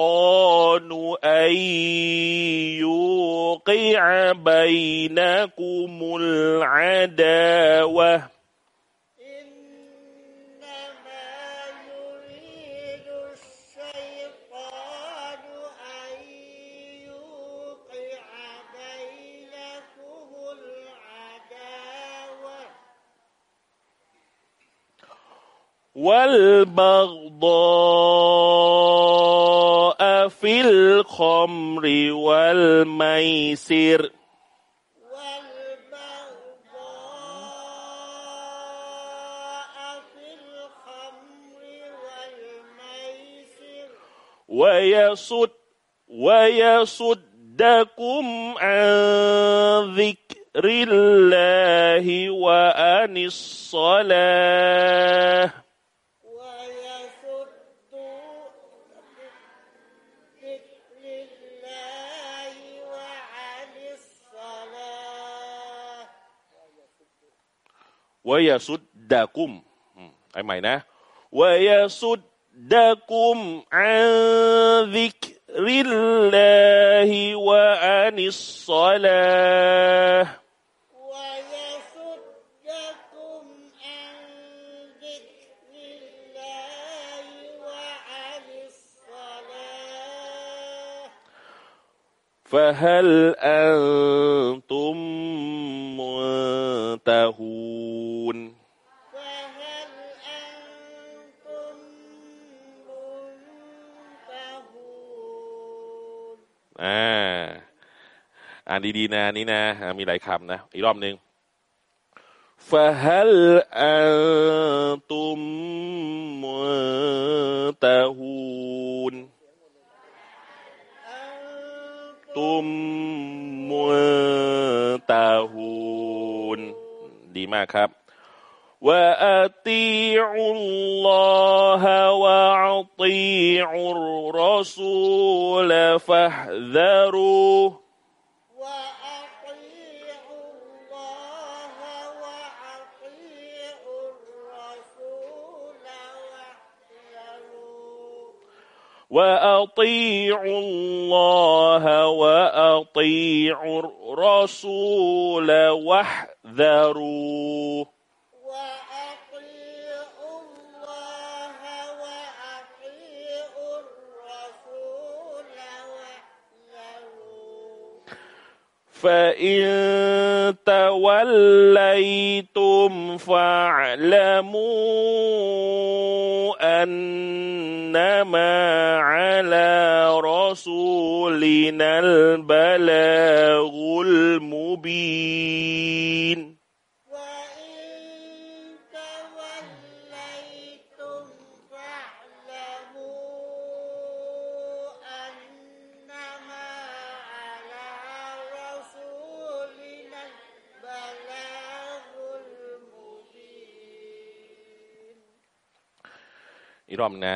أن يوقع بينكم العداوة. والبغضاء في الخمر والميسر. ويصد ويصدكم عن ذكر الله وعن الصلاة. ويصدكم อืมไอ้ใหม่นะ ويصدكم عن ذكر الله وعن الصلاة ويصدكم عن ذكر الله وعن الصلاة فهل أنتم منتهون فهل أنتم منتهون อ่า อ่านดีๆนะอันนี้นะอ่ามีหลายคำนะ อีกรอบหนึ่ง فهل أنتم منتهون أنتم ดีมากครับว่าติอุลลอฮะวะติอุรรอซูลฟะฮดารู وأطيعوا الله وأطيعوا الرسول واحذروه. فإن توليتم فاعلموا أن على رسولنا البلاغ المبين وإن توليتم فاعلموا أنما على رسولنا البلاغ المبين อีกรอบนะ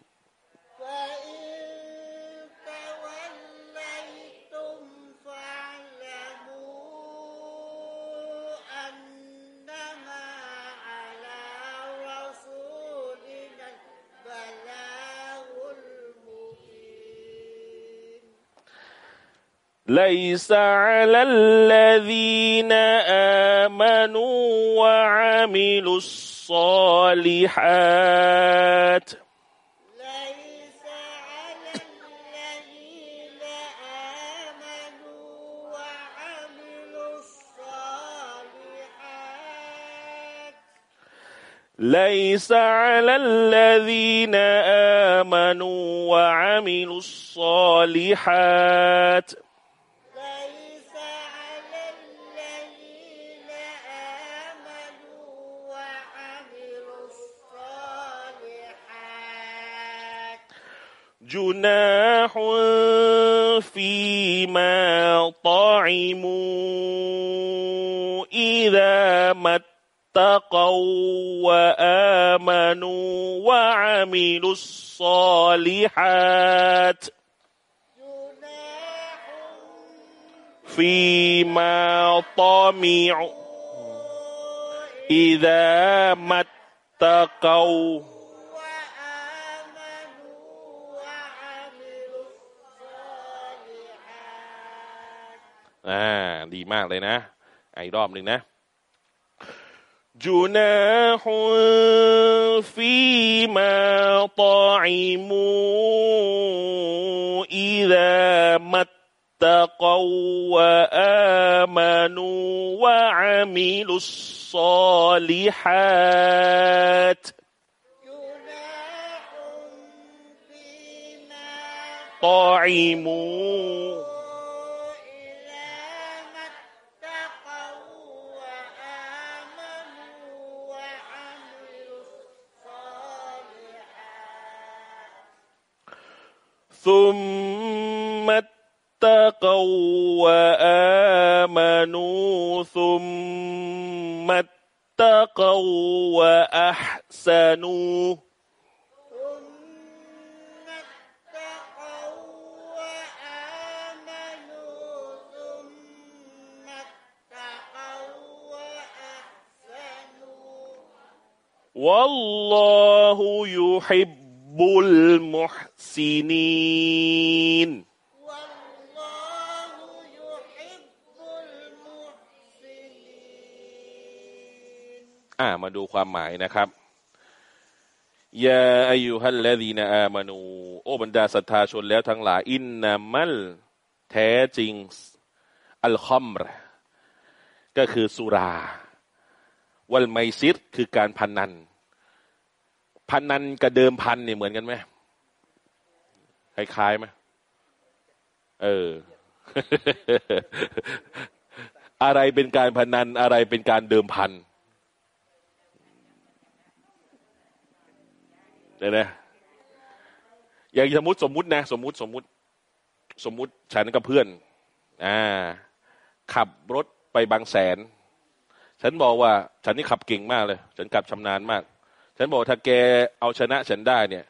ليس على الذين آمنوا وعملوا الصالحات. ليس على الذين آمنوا وعملوا الصالحات. ليس على الذين آمنوا وعملوا الصالحات. وعملوا الصالحات جناح فيما طمعوا إذا ما اتقوا وآمنوا وعملوا الصالحات อ่า ดีมากเลยนะอ่ะอีกรอบหนึ่งนะ جناح فيما طعموا إذا ما اتقوا وآمنوا وعملوا الصالحات. جناح فيما طعموا ثم اتقوا وآمنوا ثم اتقوا وأحسنوا ثم اتقوا บุลมุฮซินินอ่ามาดูความหมายนะครับยาอายุฮัลลดีนาอามานู โอบรรดาศรัทธาชนแล้วทั้งหลาย อินนามัล แท้จริง อัลคอมรก็คือสุรา วัลไมซิดคือการพนนัน พนันกับเดิมพันเนี่ยเหมือนกันไหมคล้ายๆไหมเออ อะไรเป็นการพนันอะไรเป็นการเดิมพันเนี่ยนะอย่างสมมติสมมตินะ สมมติสมมติ สมมติฉันกับเพื่อน อ่า ขับรถไปบางแสน ฉันบอกว่า ฉันนี่ขับเก่งมากเลย ฉันขับชำนาญมาก ฉันบอกถ้าแกเอาชนะฉันได้เนี่ย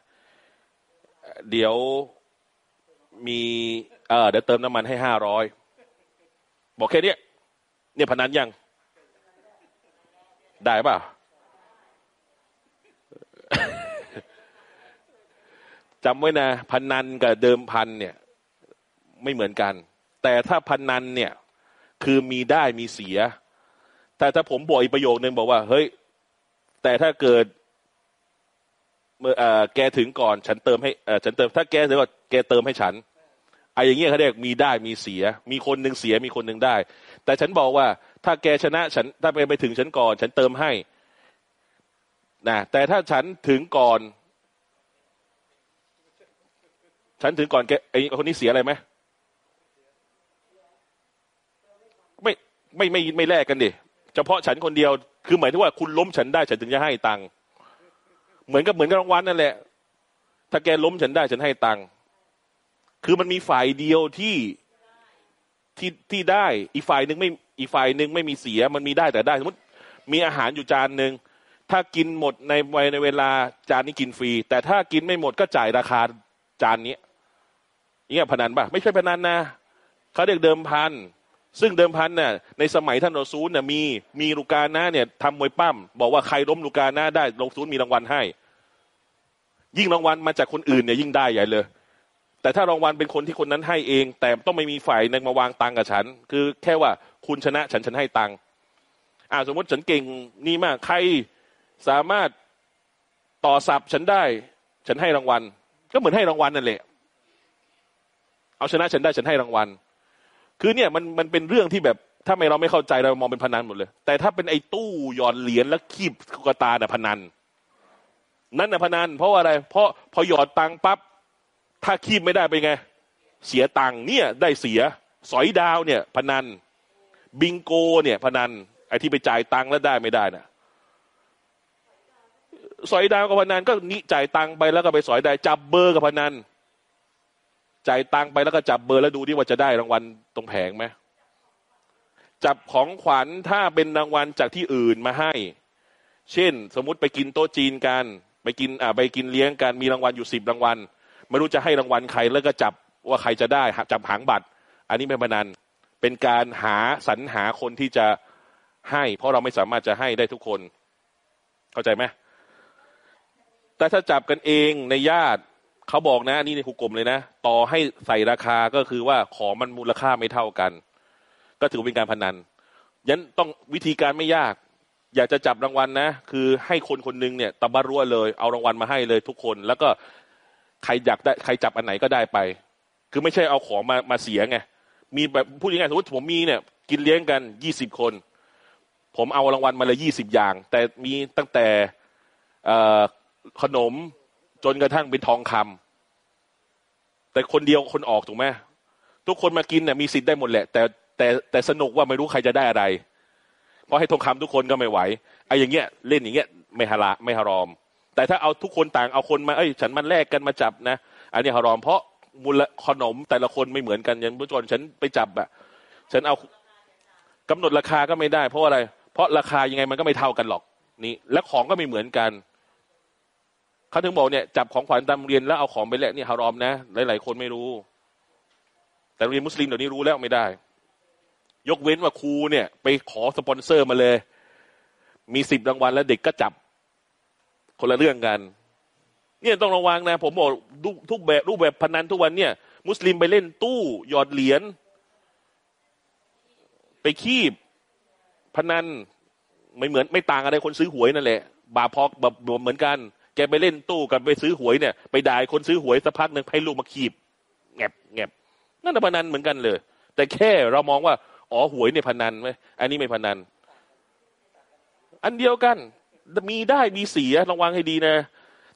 เดี๋ยวมีเออเดี๋ยวเติมน้ำมันให้ห้าร้อยบอกแค่นี้เนี่ยพนันยัง ได้ป่ะจำไว้นะพนันกับเดิมพันเนี่ย ไม่เหมือนกัน แต่ถ้าพนันเนี่ย คือมีได้มีเสีย แต่ถ้าผมบอกอีกประโยคนึงบอกว่า เฮ้ย แต่ถ้าเกิด เมื่อแกถึงก่อน ฉันเติมให้ฉันเติมถ้าแกถึงก่อนแกเติมให้ฉันไอ้อย่างเงี้ยเขาเรียกมีได้มีเสีย มีคนหนึ่งเสียมีคนหนึ่งได้ แต่ฉันบอกว่า ถ้าแกชนะฉันถ้าไปไปถึงฉันก่อน ฉันเติมให้นะแต่ถ้าฉันถึงก่อน ฉันถึงก่อนแกไอ้คนนี้เสียอะไรไหมไม่ไม่ไม่ไม่แลกกันดิเฉพาะฉันคนเดียว คือหมายถึงว่าคุณล้มฉันได้ฉันถึงจะให้ตังค์ เหมือนกับเหมือนกับรางวัลนั่นแหละ ถ้าแกล้มฉันได้ฉันให้ตังค์คือมันมีฝ่ายเดียวที่ที่ที่ได้อีกฝ่ายหนึ่งไม่อีกฝ่ายหนึ่งไม่มีเสียมันมีได้แต่ได้สมมติมีอาหารอยู่จานหนึ่งถ้ากินหมดในวัยในเวลาจานนี้กินฟรี แต่ถ้ากินไม่หมดก็จ่ายราคาจานนี้เนี่ยพนันปะไม่ใช่พนันนะเขาเรียกเดิมพัน ซึ่งเดิมพันเนี่ยในสมัยท่านรอซูลเนี่ยมีมีลูกาหน้าเนี่ยทำมวยปั้มบอกว่าใครล้มลูกาหน้าได้ลงซูลมีรางวัลให้ ยิ่งรางวัลมาจากคนอื่นเนี่ยยิ่งได้ใหญ่เลย แต่ถ้ารางวัลเป็นคนที่คนนั้นให้เอง แต่ต้องไม่มีฝ่ายนึงมาวางตังกับฉัน คือแค่ว่าคุณชนะฉันฉันให้ตังอ่าสมมติฉันเก่งนี่มากใครสามารถต่อสับฉันได้ ฉันให้รางวัล ก็เหมือนให้รางวัลนั่นแหละเอาชนะฉันได้ฉันให้รางวัล คือเนี่ยมันมันเป็นเรื่องที่แบบถ้าไม่เราไม่เข้าใจเรามองเป็นพนันหมดเลย แต่ถ้าเป็นไอ้ตู้หย่อดเหรียญแล้วคีบกตาน่ะพนัน นั่นน่ะพนัน เพราะว่าอะไร เพราะพอหยอดตังค์ปั๊บถ้าคีบไม่ได้ไปไง เสียตังค์เนี่ยได้เสีย สอยดาวเนี่ย พนัน บิงโกเนี่ย พนันไอ้ที่ไปจ่ายตังค์แล้วได้ไม่ได้น่ะสอยดาวกับพนันก็นิจ่ายตังค์ไปแล้วก็ไปสอยได้จับเบอร์กับพนัน จ่ายตังไปแล้วก็จับเบอร์แล้วดูดิว่าจะได้รางวัลตรงแผงไหมจับของขวัญถ้าเป็นรางวัลจากที่อื่นมาให้ เช่น สมมติไปกินโต๊ะจีนกัน ไปกินอ่าไปกินเลี้ยงกันมีรางวัลอยู่สิบรางวัลไม่รู้จะให้รางวัลใครแล้วก็จับว่าใครจะได้จับหางบัตร อันนี้ไม่พนันเป็นการหาสรรหาคนที่จะให้ เพราะเราไม่สามารถจะให้ได้ทุกคน เข้าใจไหมแต่ถ้าจับกันเองในญาติ เขาบอกนะนี่ในหุกกลมเลยนะ ต่อให้ใส่ราคาก็คือว่าของมันมูลค่าไม่เท่ากัน ก็ถือเป็นการพนันยันต้องวิธีการไม่ยาก อยากจะจับรางวัลนะ คือให้คนคนหนึงเนี่ยตะบะรัวเลย เอารางวัลมาให้เลยทุกคน แล้วก็ใครอยากได้ใครจับอันไหนก็ได้ไป คือไม่ใช่เอาของมามาเสียไงมีแบบพูดยังไงสมมติผมมีเนี่ย กินเลี้ยงกันยี่สิบคน ผมเอารางวัลมาเลยยี่สิบอย่าง แต่มีตั้งแต่ขนมจนกระทั่งเป็นทองคำ แต่คนเดียวคนออกถูกไหมทุกคนมากินเนี่ยมีสิทธิ์ได้หมดแหละ แต่แต่แต่สนุกว่าไม่รู้ใครจะได้อะไร เพราะให้ทองคำทุกคนก็ไม่ไหวไอ้อย่างเงี้ยเล่นอย่างเงี้ยไม่ฮาระไม่ฮารอม แต่ถ้าเอาทุกคนต่างเอาคนมาเอ้ยฉันมันแลกกันมาจับนะอันนี้ฮารอม เพราะมูลขนมแต่ละคนไม่เหมือนกันอย่างเมื่อก่อนฉันไปจับอะฉันเอากำหนดราคาก็ไม่ได้ เพราะอะไร เพราะราคายังไงมันก็ไม่เท่ากันหรอกนี่และของก็ไม่เหมือนกัน เขาถึงบอกเนี่ยจับของขวัญตามเรียนแล้วเอาของไปแลกนี่ฮารอมนะ หลาย ๆ คนไม่รู้ แต่เรียนมุสลิมเดี๋ยวนี้รู้แล้วไม่ได้ ยกเว้นว่าครูเนี่ย ไปขอสปอนเซอร์มาเลย มีสิบรางวัลแล้วเด็กก็จับ คนละเรื่องกัน เนี่ยต้องระวังนะ ผมบอกทุกแบบรูปแบบพนันทุกวันเนี่ย มุสลิมไปเล่นตู้หยอดเหรียญไปคีบพนันไม่เหมือนไม่ต่างอะไรคนซื้อหวยนั่นแหละบาพอกแบบเหมือนกัน แกไปเล่นตู้กันไปซื้อหวยเนี่ยไปด่าคนซื้อหวยสักพักหนึ่งให้ลูกมาคีบแงบแงบนั่นพนันเหมือนกันเลย แต่แค่เรามองว่า อ๋อหวยเนี่ยพนันไหมอันนี้ไม่พนัน อันเดียวกัน มีได้มีเสียระวังให้ดีนะ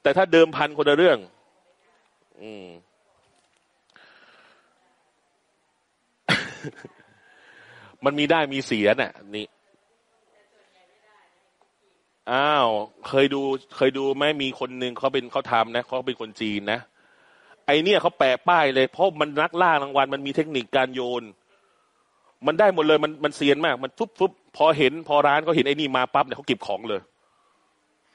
แต่ถ้าเดิมพันคนละเรื่อง อืมมันมีได้มีเสียน่ะ นี่ อ้าว เคยดูเคยดูไหมมีคนหนึ่งเขาเป็นเขาทำนะเขาเป็นคนจีนนะไอเนี่ยเขาแปะป้ายเลยเพราะมันนักล่ารางวัลมันมีเทคนิคการโยน มันได้หมดเลยมันมันเซียนมาก มันฟุบฟุบพอเห็น พอร้านเขาเห็นไอ้นี่มาปั๊บเนี่ยเขาเก็บของเลย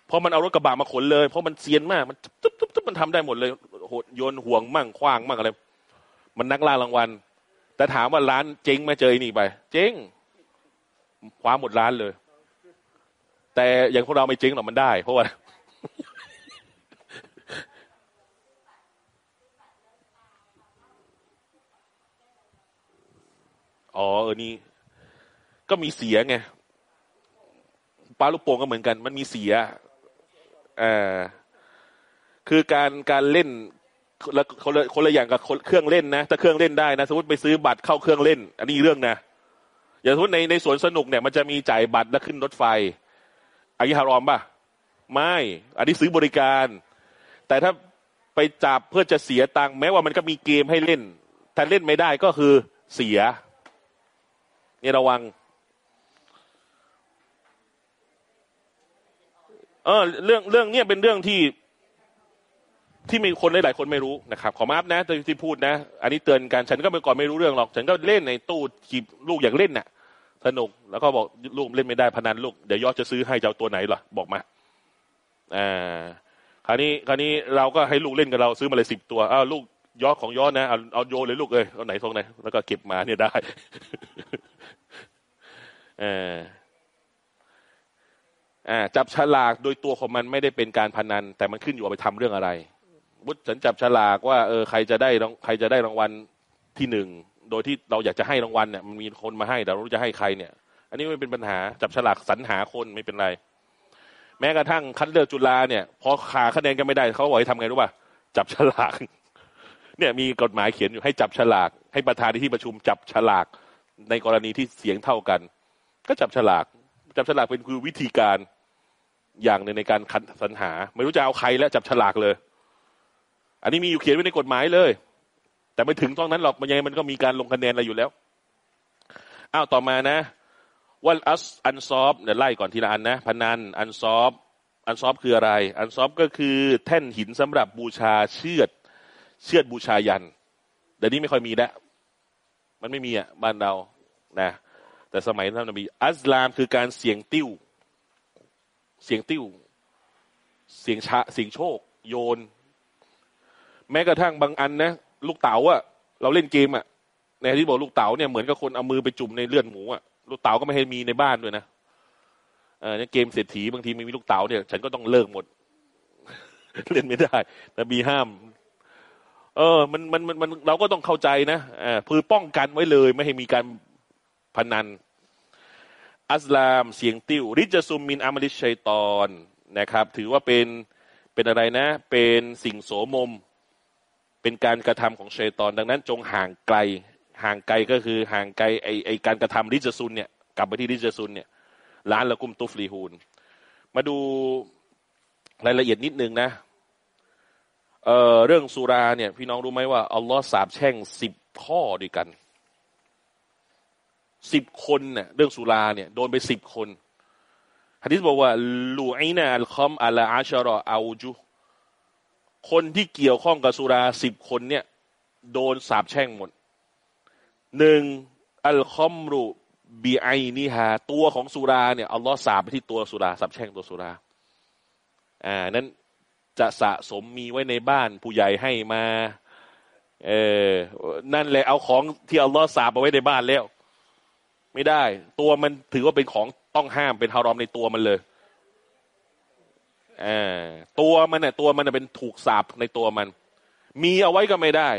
เพราะมันเอารถกระบะมาขนเลย เพราะมันเซียนมากมันตุ๊บตุ๊บตุ๊บมันทำได้หมดเลยโหดโยนห่วงมั่งคว้างมั่งอะไรมันนักล่ารางวัล แต่ถามว่าร้านเจ๊งไหมเจอไอ้นี่ไป เจ๊งคว้าหมดร้านเลย แต่อย่างพวกเราไม่เจ๊งหรอกมันได้ เพราะว่าอ๋อเออนี่ก็มีเสียไงปลาลูกโป่งก็เหมือนกัน มันมีเสียอ่าคือการการเล่นคนละคนละคนละอย่างกับเครื่องเล่นนะถ้าเครื่องเล่นได้นะสมมติไปซื้อบัตรเข้าเครื่องเล่น อันนี้เรื่องนะอย่างสมมติในในสวนสนุกเนี่ยมันจะมีจ่ายบัตรแล้วขึ้นรถไฟ อันนี้ฮารอมป่ะ ไม่ อันนี้ซื้อบริการ แต่ถ้าไปจับเพื่อจะเสียตังค์แม้ว่ามันก็มีเกมให้เล่น ถ้าเล่นไม่ได้ก็คือเสียนี่ระวัง เออเรื่องเรื่องเนี้ยเป็นเรื่องที่ ที่มีคนหลายๆคนไม่รู้นะครับ ขอมาอัพนะที่พูดนะ อันนี้เตือนกัน ฉันก็เมื่อก่อนไม่รู้เรื่องหรอก ฉันก็เล่นในตู้จีบลูกอยากเล่นน่ะ สนุก แล้วก็บอกลูกเล่นไม่ได้พนันลูกเดี๋ยวยอดจะซื้อให้เจ้าตัวไหนล่ะบอกมาอ่าคราวนี้คราวนี้เราก็ให้ลูกเล่นกับเราซื้อมาเลยสิบตัวอ้าวลูกยอดของยอดนะเอาเอาโยเลยลูกเอ้ยเอาไหนตรงไหนแล้วก็เก็บมาเนี่ยได้เอออ่าจับฉลากโดยตัวของมันไม่ได้เป็นการพนัน แต่มันขึ้นอยู่ว่าไปทำเรื่องอะไรบุตฉันจับฉลากว่าเออใครจะได้รางใครจะได้รางวัลที่หนึ่ง โดยที่เราอยากจะให้รางวัลเนี่ยมันมีคนมาให้แต่เราจะให้ใครเนี่ย อันนี้ไม่เป็นปัญหาจับฉลากสรรหาคนไม่เป็นไร แม้กระทั่งคัดเลือกจุฬาเนี่ย พอขาคะแนนกันไม่ได้เขาบอกให้ทำไงรู้ป่ะจับฉลาก เนี่ยมีกฎหมายเขียนอยู่ให้จับฉลาก ให้ประธานในที่ประชุมจับฉลากในกรณีที่เสียงเท่ากัน ก็จับฉลาก จับฉลากเป็นคือวิธีการอย่างหนึ่งในการคัดสรรหา ไม่รู้จะเอาใครแล้วจับฉลากเลย อันนี้มีอยู่เขียนไว้ในกฎหมายเลย แต่ไม่ถึงตรงนั้นหรอกมันยังไงมันก็มีการลงคะแนนอะไรอยู่แล้วอ้าวต่อมานะวันอัสอันซอฟเนี่ยไล่ก่อนทีละอันนะพนันอันซอฟอันซอฟคืออะไร อันซอฟก็คือแท่นหินสำหรับบูชาเชือด เชือดบูชายันเดี๋ยวนี้ไม่ค่อยมีแล้วมันไม่มีอะบ้านเรานะ แต่สมัยท่านนบีอัสลามคือการเสียงติ้ว เสียงติ้ว เสียงชะเสียงโชค โยน แม้กระทั่งบางอันนะ ลูกเต๋าอะเราเล่นเกมอะในที่บอกลูกเต๋าเนี่ยเหมือนกับคนเอามือไปจุ่มในเลือดหมูอะลูกเต๋าก็ไม่ให้มีในบ้านด้วยนะเออเนี่ยเกมเศรษฐีบางทีไม่มีลูกเต๋าเนี่ย ฉันก็ต้องเลิกหมด เล่นไม่ได้แต่มีห้าม เออ มันมันมันมนเราก็ต้องเข้าใจนะอ่าพือป้องกันไว้เลย ไม่ให้มีการพนัน อัสลามเสียงติ้วริจซุมมินอามลิชชัยตอนนะครับ ถือว่าเป็นเป็นอะไรนะ เป็นสิ่งโสมม เป็นการกระทำของชัยตอน ดังนั้นจงห่างไกล ห่างไกลก็คือห่างไกลไอไอการกระทำริจซุนเนี่ยกลับไปที่ริจซุนเนี่ยล้านละกุมตุฟลีฮูนมาดูรายละเอียดนิดนึงนะเอ่อเรื่องสุราเนี่ย พี่น้องรู้ไหมว่าอัลลอฮ์สาบแช่งสิบข้อด้วยกันสิบคนเนี่ยเรื่องสุราเนี่ยโดนไปสิบคนฮะดิษบอกว่าลูไอนาอัลคอมอัลอาชรออาจู คนที่เกี่ยวข้องกับสุราสิบคนเนี่ย โดนสาบแช่งหมดหนึ่งอัลคอมรูบีไอนิฮาตัวของสุราเนี่ยอัลลอฮ์สาบไปที่ตัวสุราสาบแช่งตัวสุราอ่านั้นจะสะสมมีไว้ในบ้านผู้ใหญ่ให้มา เออนั่นแหละเอาของที่อัลลอฮ์สาบเอาไว้ในบ้านแล้ว ไม่ได้ ตัวมันถือว่าเป็นของต้องห้ามเป็นฮารอมในตัวมันเลย อ่าตัวมันเนี่ยตัวมันเป็นถูกสาบในตัวมัน มีเอาไว้ก็ไม่ได้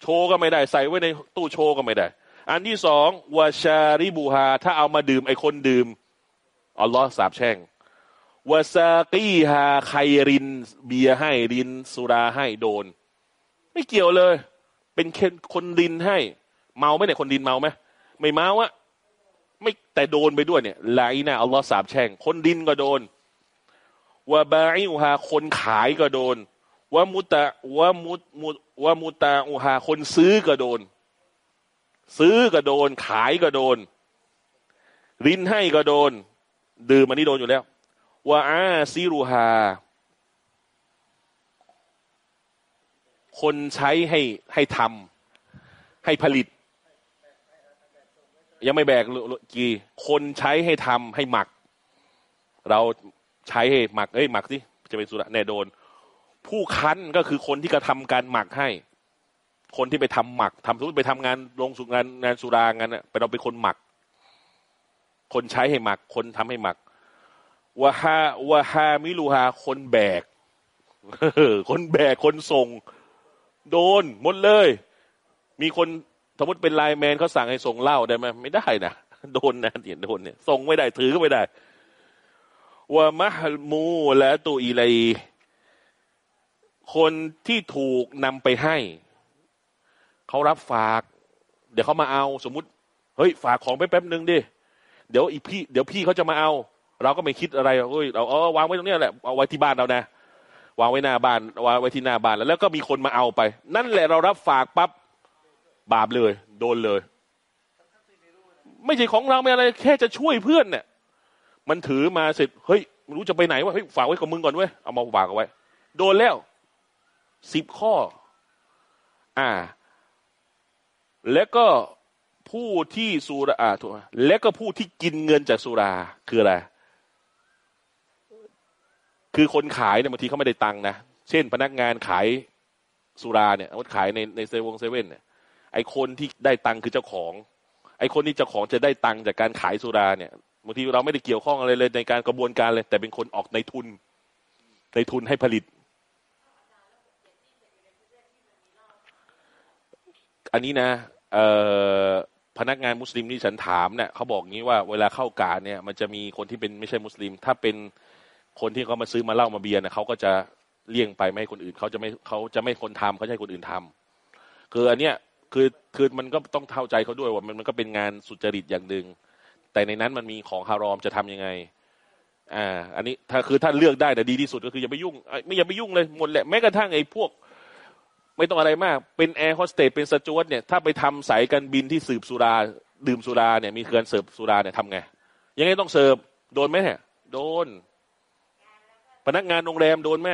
โชว์ก็ไม่ได้ ใส่ไว้ในตู้โชว์ก็ไม่ได้ อันที่สองวาชาริบูฮา ถ้าเอามาดื่มไอคนดื่มอัลลอฮ์สาบแช่งวาซากีฮาไคริน เบียให้รินสุราให้โดน ไม่เกี่ยวเลย เป็นคนรินให้ เมาไหมเนี่ยคนรินเมาไหมไม่เมาอะไม่แต่โดนไปด้วยเนี่ยไลนะอัลลอฮ์สาบแช่ง คนดินก็โดน วาบาอิอูฮาคนขายก็โดนวามุตะวามุตมุวามุตาอูฮาคนซื้อก็โดน ซื้อก็โดน ขายก็โดน รินให้ก็โดน ดื่มอันนี้โดนอยู่แล้วว่าอาซิรูฮาคนใช้ให้ให้ทำให้ผลิต ยังไม่แบกกี่คนใช้ให้ทำให้หมัก เรา ใช้ให้หมักเอ้ยหมักสิจะเป็นสุระแน่โดน ผู้คั้นก็คือคนที่กระทำการหมักให้ คนที่ไปทำหมักทำสมมติไปทำงานลงสุงานงานสุรางานน่ะไปเราเป็นคนหมัก คนใช้ให้หมัก คนทำให้หมักวะฮาวะฮามิลูฮาคนแบกคนแบกคนส่ง โดนหมดเลย มีคนสมมติเป็นไลน์แมนเขาสั่งให้ส่งเหล้าได้ไหมไม่ได้นะโดนนะเนี่ยโดนเนี่ยส่งไม่ได้ถือก็ไม่ได้ วะมะฮมูและตัวอีไลคนที่ถูกนำไปให้ เขารับฝาก เดี๋ยวเขามาเอาสมมุติ เฮ้ย ฝากของไปแป๊บนึงดิ เดี๋ยวอีพี่ เดี๋ยวพี่เขาจะมาเอา เราก็ไม่คิดอะไรเฮ้ยเราเออวางไว้ตรงนี้แหละเอาไว้ที่บ้านเรานะวางไว้หน้าบ้านวางไว้ที่หน้าบ้านแล้วแล้วก็มีคนมาเอาไป นั่นแหละเรารับฝากปั๊บบาปเลย โดนเลย ไม่ใช่ของเราไม่อะไร แค่จะช่วยเพื่อนเนี่ย มันถือมาเสร็จเฮ้ยไม่รู้จะไปไหนวะเฮ้ยฝากไว้กับมึงก่อนเว้ยเอามาฝากเอาไว้ โดนแล้วสิบข้อ อ่า แล้วก็ผู้ที่สุราอ่าถูกและก็ผู้ที่กินเงินจากสุราคืออะไรคือคนขายเนี่ยบางทีเขาไม่ได้ตังค์นะเช่น พนักงานขายสุราเนี่ยเขาขายในในเซเว่นเซเว่นเนี่ยไอคนที่ได้ตังค์คือเจ้าของ ไอคนที่เจ้าของจะได้ตังค์จากการขายสุราเนี่ย บางทีเราไม่ได้เกี่ยวข้องอะไรเลยในการกระบวนการเลย แต่เป็นคนออกในทุน ในทุนให้ผลิต อันนี้นะพนักงานมุสลิมที่ฉันถามเนี่ยเขาบอกงี้ว่าเวลาเข้ากาเนี่ย มันจะมีคนที่เป็นไม่ใช่มุสลิม ถ้าเป็นคนที่เขามาซื้อมาเหล้ามาเบียร์เนี่ยเขาก็จะเลี่ยงไปไม่ให้คนอื่นเขาจะไม่เขาจะไม่คนทำเขาจะให้คนอื่นทำคืออันเนี้ยคือคือมันก็ต้องเท่าใจเขาด้วยว่ามันมันก็เป็นงานสุจริตอย่างหนึ่ง แต่ในนั้นมันมีของฮารอมจะทำยังไงอ่าอันนี้ถ้าคือถ้าเลือกได้แต่ดีที่สุดก็คืออย่าไปยุ่งไม่อย่าไปยุ่งเลยหมดแหละแม้กระทั่งไอ้พวก ไม่ต้องอะไรมาก เป็นแอร์โฮสเตสเป็นสจ๊วตเนี่ยถ้าไปทำสายการบินที่เสิร์ฟสุรา ดื่มสุราเนี่ยมีเครื่องเสิร์ฟสุราเนี่ยทำไง ยังไงต้องเสิร์ฟโดนไหมเนี่ยโดน พนักงานโรงแรมโดนไหม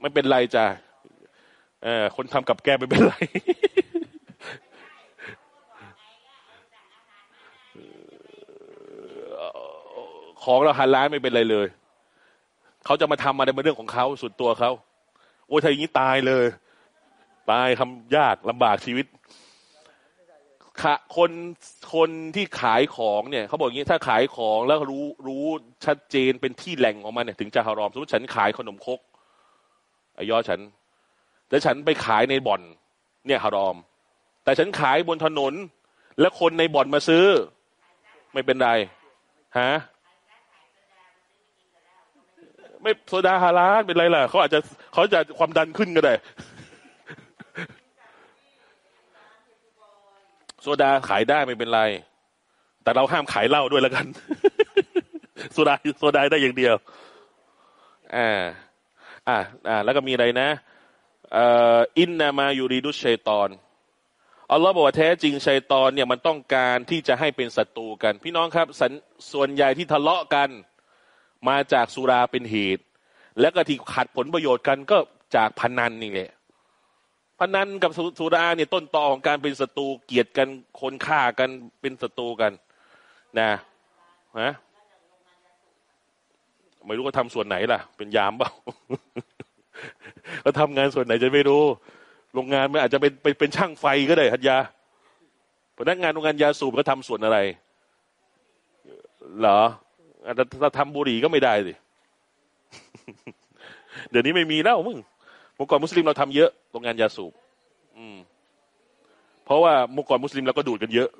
ไม่เป็นไรจ้ะเออคนทำกับแกล้มไม่เป็นไร ของเราหันร้านไม่เป็นไรเลย เขาจะมาทำอะไรเป็นเรื่องของเขาส่วนตัวเขาโอ้ยถ้าอย่างนี้ตายเลย ตายทำยากลำบากชีวิตค่ะคนคนที่ขายของเนี่ยเขาบอกอย่างนี้ถ้าขายของแล้วรู้รู้ชัดเจนเป็นที่แหล่งของมันเนี่ยถึงจะฮารอมสมมติฉันขายขนมคกไอ้ยอฉัน แล้วฉันไปขายในบ่อน เนี่ยฮารอม แต่ฉันขายบนถนน แล้วคนในบ่อนมาซื้อ ไม่เป็นไรฮะ ไม่โซดาฮาลาลเป็นไรล่ะเขาอาจจะเขาจะความดันขึ้นก็ได้โซดาขายได้ไม่เป็นไร แต่เราห้ามขายเหล้าด้วยแล้วกันโซดาโซดาได้อย่างเดียวอ่าอ่าอ่าแล้วก็มีอะไรนะอินนามายูรีดุชัยตอนอัลลอฮ์บอกว่าแท้จริงชัยตอนเนี่ยมันต้องการที่จะให้เป็นศัตรูกัน พี่น้องครับส่วนใหญ่ที่ทะเลาะกัน มาจากสุราเป็นเหตุ แล้วก็ที่ขัดผลประโยชน์กันก็จากพนันนี่แหละพนันกับสุราเนี่ยต้นตอของการเป็นศัตรูเกลียดกันคนฆ่ากันเป็นศัตรูกัน นะฮะไม่รู้เขาทำส่วนไหนล่ะ เป็นยามเปล่าเขาทำงานส่วนไหนจะไม่รู้โรงงานมันอาจจะเป็นเป็นปนช่างไฟก็ได้ฮัตยาพนักงานโรงงานยาสูบเขาทำส่วนอะไร เหรอ ถ้าทำบุหรี่ก็ไม่ได้สิเดี๋ยวนี้ไม่มีแล้วมึงเมื่อก่อนมุสลิมเราทำเยอะโรงงานยาสูบอืม เพราะว่าเมื่อก่อนมุสลิมเราก็ดูดกันเยอะ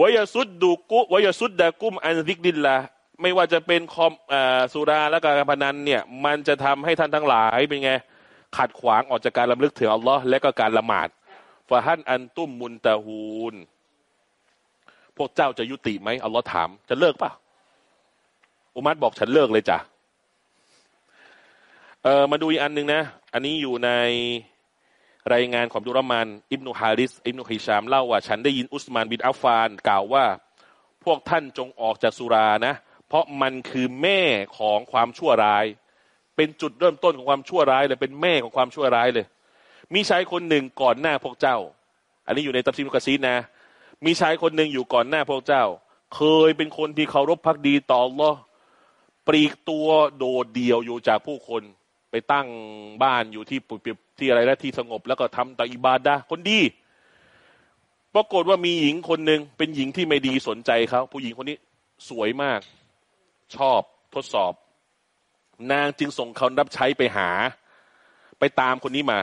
วายสุดดูกุวายสุดดากุมอันซิกดินละไม่ว่าจะเป็นคอมอสุราและการพนันเนี่ย มันจะทำให้ท่านทั้งหลายเป็นไงขัดขวางออกจากการลำลึกถึงอัลลอฮ์และก็การละหมาดฟาฮันอันตุ้มมุนตาฮูน พวกเจ้าจะยุติไหมอัลลอฮ์ถาม จะเลิกป่ะอุมัดบอกฉันเลิกเลยจ้ะเออมาดูอีกอันหนึ่งนะ อันนี้อยู่ในรายงานของดุรมานอิบนุฮาริสอิบนุฮิชามเล่าว่า ฉันได้ยินอุสมานบินอัฟฟาน กล่าวว่า พวกท่านจงออกจากสุรานะ เพราะมันคือแม่ของความชั่วร้าย เป็นจุดเริ่มต้นของความชั่วร้ายเลยเป็นแม่ของความชั่วร้ายเลย มีชายคนหนึ่งก่อนหน้าพวกเจ้า อันนี้อยู่ในตัฟซีมุกซีนะ มีชายคนหนึ่งอยู่ก่อนหน้าพวกเจ้า เคยเป็นคนที่เคารพพักดีต่ออัลอปลีกตัวโดดเดี่ยวอยู่จากผู้คน ไปตั้งบ้านอยู่ที่ปุบที่อะไรและที่สงบ แล้วก็ทำแต่อิบาดะคนดีปรากฏว่ามีหญิงคนหนึ่งเป็นหญิงที่ไม่ดีสนใจเขาผู้หญิงคนนี้สวยมาก ชอบทดสอบ นางจึงส่งเขารับใช้ไปหา ไปตามคนนี้มา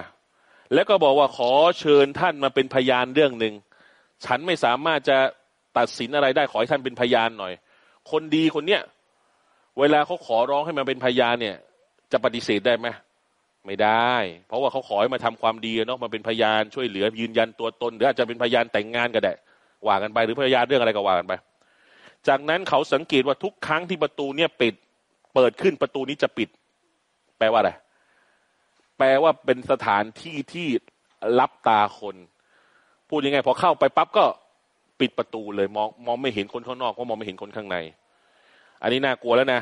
แล้วก็บอกว่าขอเชิญท่านมาเป็นพยานเรื่องหนึ่ง ฉันไม่สามารถจะตัดสินอะไรได้ขอให้ท่านเป็นพยานหน่อย คนดีคนเนี้ยเวลาเขาขอร้องให้มาเป็นพยานเนี่ย จะปฏิเสธได้ไหมไม่ได้ เพราะว่าเขาขอให้มาทำความดีเนาะมาเป็นพยานช่วยเหลือยืนยันตัวตน หรืออาจจะเป็นพยานแต่งงานก็ได้ว่ากันไปหรือพยานเรื่องอะไรก็ว่ากันไป จากนั้นเขาสังเกตว่าทุกครั้งที่ประตูเนี่ยปิด เปิดขึ้นประตูนี้จะปิด แปลว่าอะไรแปลว่าเป็นสถานที่ที่รับตาคน พูดยังไง พอเข้าไปปั๊บก็ปิดประตูเลยมองมองไม่เห็นคนข้างนอกก็มองไม่เห็นคนข้างใน อันนี้น่ากลัวแล้วนะ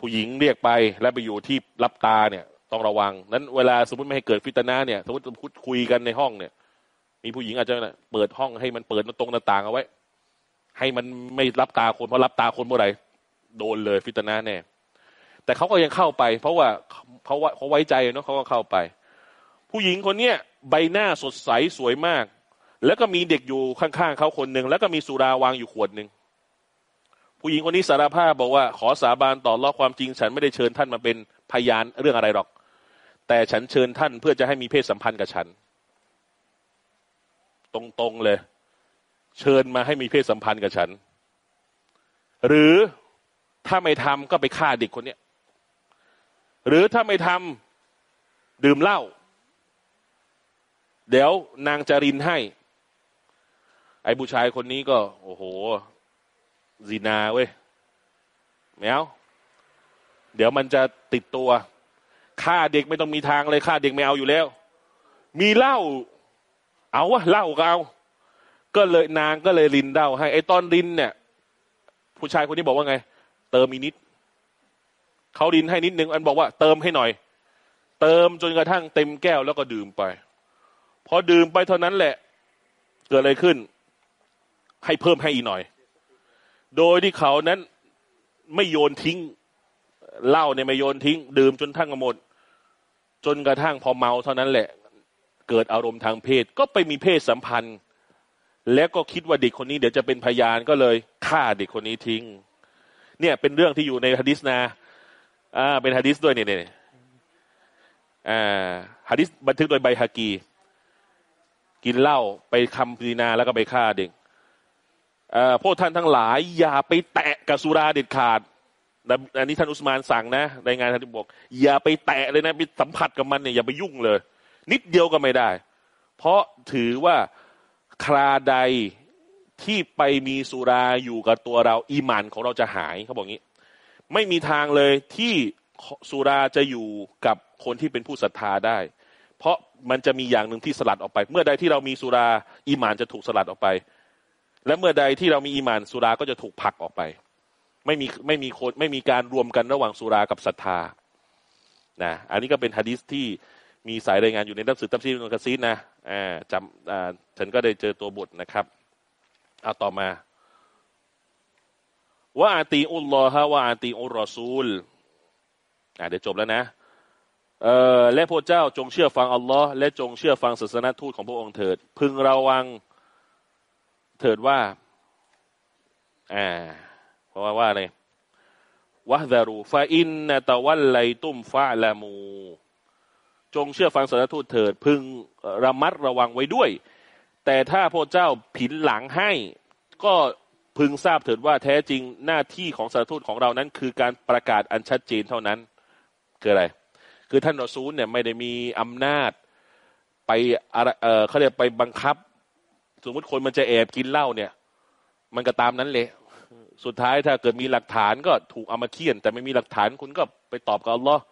ผู้หญิงเรียกไปแล้วไปอยู่ที่รับตาเนี่ย ต้องระวัง นั้นเวลาสมมติไม่ให้เกิดฟิตนาเนี่ยสมมติพูดคุยกันในห้องเนี่ย มีผู้หญิงอาจจะเปิดห้องให้มันเปิดตรงหน้าต่างเอาไว้ ให้มันไม่รับตาคนเพราะรับตาคนเมื่อไหร่โดนเลยฟิตนาแน่แต่เขาก็ยังเข้าไป เพราะว่าเขาว่าเขาไว้ใจเนาะเขาก็เข้าไป ผู้หญิงคนเนี้ย ใบหน้าสดใสสวยมาก แล้วก็มีเด็กอยู่ข้างๆเขาคนหนึ่งแล้วก็มีสุราวางอยู่ขวดหนึ่งผู้หญิงคนนี้สารภาพบอกว่า ขอสาบานต่อรอความจริง ฉันไม่ได้เชิญท่านมาเป็นพยานเรื่องอะไรหรอก แต่ฉันเชิญท่านเพื่อจะให้มีเพศสัมพันธ์กับฉัน ตรงๆเลย เชิญมาให้มีเพศสัมพันธ์กับฉัน หรือถ้าไม่ทำก็ไปฆ่าเด็กคนเนี้ยหรือถ้าไม่ทำดื่มเหล้า เดี๋ยวนางจารินให้ ไอ้ผู้ชายคนนี้ก็ โอ้โหซีนาเว้ยแมวเดี๋ยวมันจะติดตัวฆ่าเด็กไม่ต้องมีทางเลยฆ่าเด็กไม่เอาอยู่แล้ว มีเหล้าเอาวะเหล้าก็เอา ก็เลยนางก็เลยรินเหล้าให้ไอ้ตอนรินเนี่ย ผู้ชายคนนี้บอกว่าไง เติมอีนิดเขารินให้นิดนึงอันบอกว่าเติมให้หน่อย เติมจนกระทั่งเต็มแก้วแล้วก็ดื่มไป พอดื่มไปเท่านั้นแหละ เกิดอะไรขึ้น ให้เพิ่มให้อีกหน่อย โดยที่เขานั้นไม่โยนทิ้งเหล้าเนี่ยไม่โยนทิ้ง ดื่มจนทั้งหมด จนกระทั่งพอเมาเท่านั้นแหละ เกิดอารมณ์ทางเพศ ก็ไปมีเพศสัมพันธ์ แล้วก็คิดว่าเด็กคนนี้เดี๋ยวจะเป็นพยานก็เลยฆ่าเด็กคนนี้ทิ้ง เนี่ยเป็นเรื่องที่อยู่ในฮะดิษนะอ่าเป็นฮะดิษด้วยเนี่ยเนี่ยอ่าฮะดิษบันทึกโดยใบฮากี กินเหล้าไปคำพีนาแล้วก็ไปฆ่าเด็กอ่าพวกท่านทั้งหลาย อย่าไปแตะกับสุราเด็ดขาดอันนี้ท่านอุสมานสั่งนะในงานท่านบอก อย่าไปแตะเลยนะไปสัมผัสกับมันเนี่ยอย่าไปยุ่งเลย นิดเดียวก็ไม่ได้ เพราะถือว่าคราใดที่ไปมีสุราอยู่กับตัวเรา อีหมันของเราจะหายเขาบอกงี้ ไม่มีทางเลยที่สุราจะอยู่กับคนที่เป็นผู้ศรัทธาได้ เพราะมันจะมีอย่างหนึ่งที่สลัดออกไป เมื่อใดที่เรามีสุราอีหมานจะถูกสลัดออกไป และเมื่อใดที่เรามีอีหมานสุราก็จะถูกผลักออกไป ไม่มีไม่มีคนไม่มีการรวมกันระหว่างสุรากับศรัทธานะอันนี้ก็เป็นฮะดิษที่มีสายรายงานอยู่ในหนังสือตัมซีนุกะซีนนะอ่าจำอ่าฉันก็ได้เจอตัวบทนะครับเอาต่อมาว่าอาตีอุลลอฮะว่าอาตีอุลรอซูลอ่าเดี๋ยวจบแล้วนะ เอ่อและพระเจ้าจงเชื่อฟังอัลลอฮ์และจงเชื่อฟังศาสนาทูตของพระองค์เถิด พึงระวังเถิดว่าอ่าเพราะว่าว่าอะไรวะดารูฟาอินนตะวันไลตุมฟาลามู จงเชื่อฟังศาสนาทูตเถิด พึงระมัดระวังไว้ด้วย แต่ถ้าพระเจ้าผินหลังให้ ก็พึงทราบเถิดว่าแท้จริงหน้าที่ของสารทูตของเรานั้น คือการประกาศอันชัดเจนเท่านั้นคืออะไร คือท่านรอซูลเนี่ยไม่ได้มีอำนาจ ไปอะไรเออเขาเรียกไปบังคับ สมมติคนมันจะแอบกินเหล้าเนี่ย มันก็ตามนั้นเลยสุดท้ายถ้าเกิดมีหลักฐานก็ถูกเอามาเคี่ยน แต่ไม่มีหลักฐานคุณก็ไปตอบกับอัลลอฮ์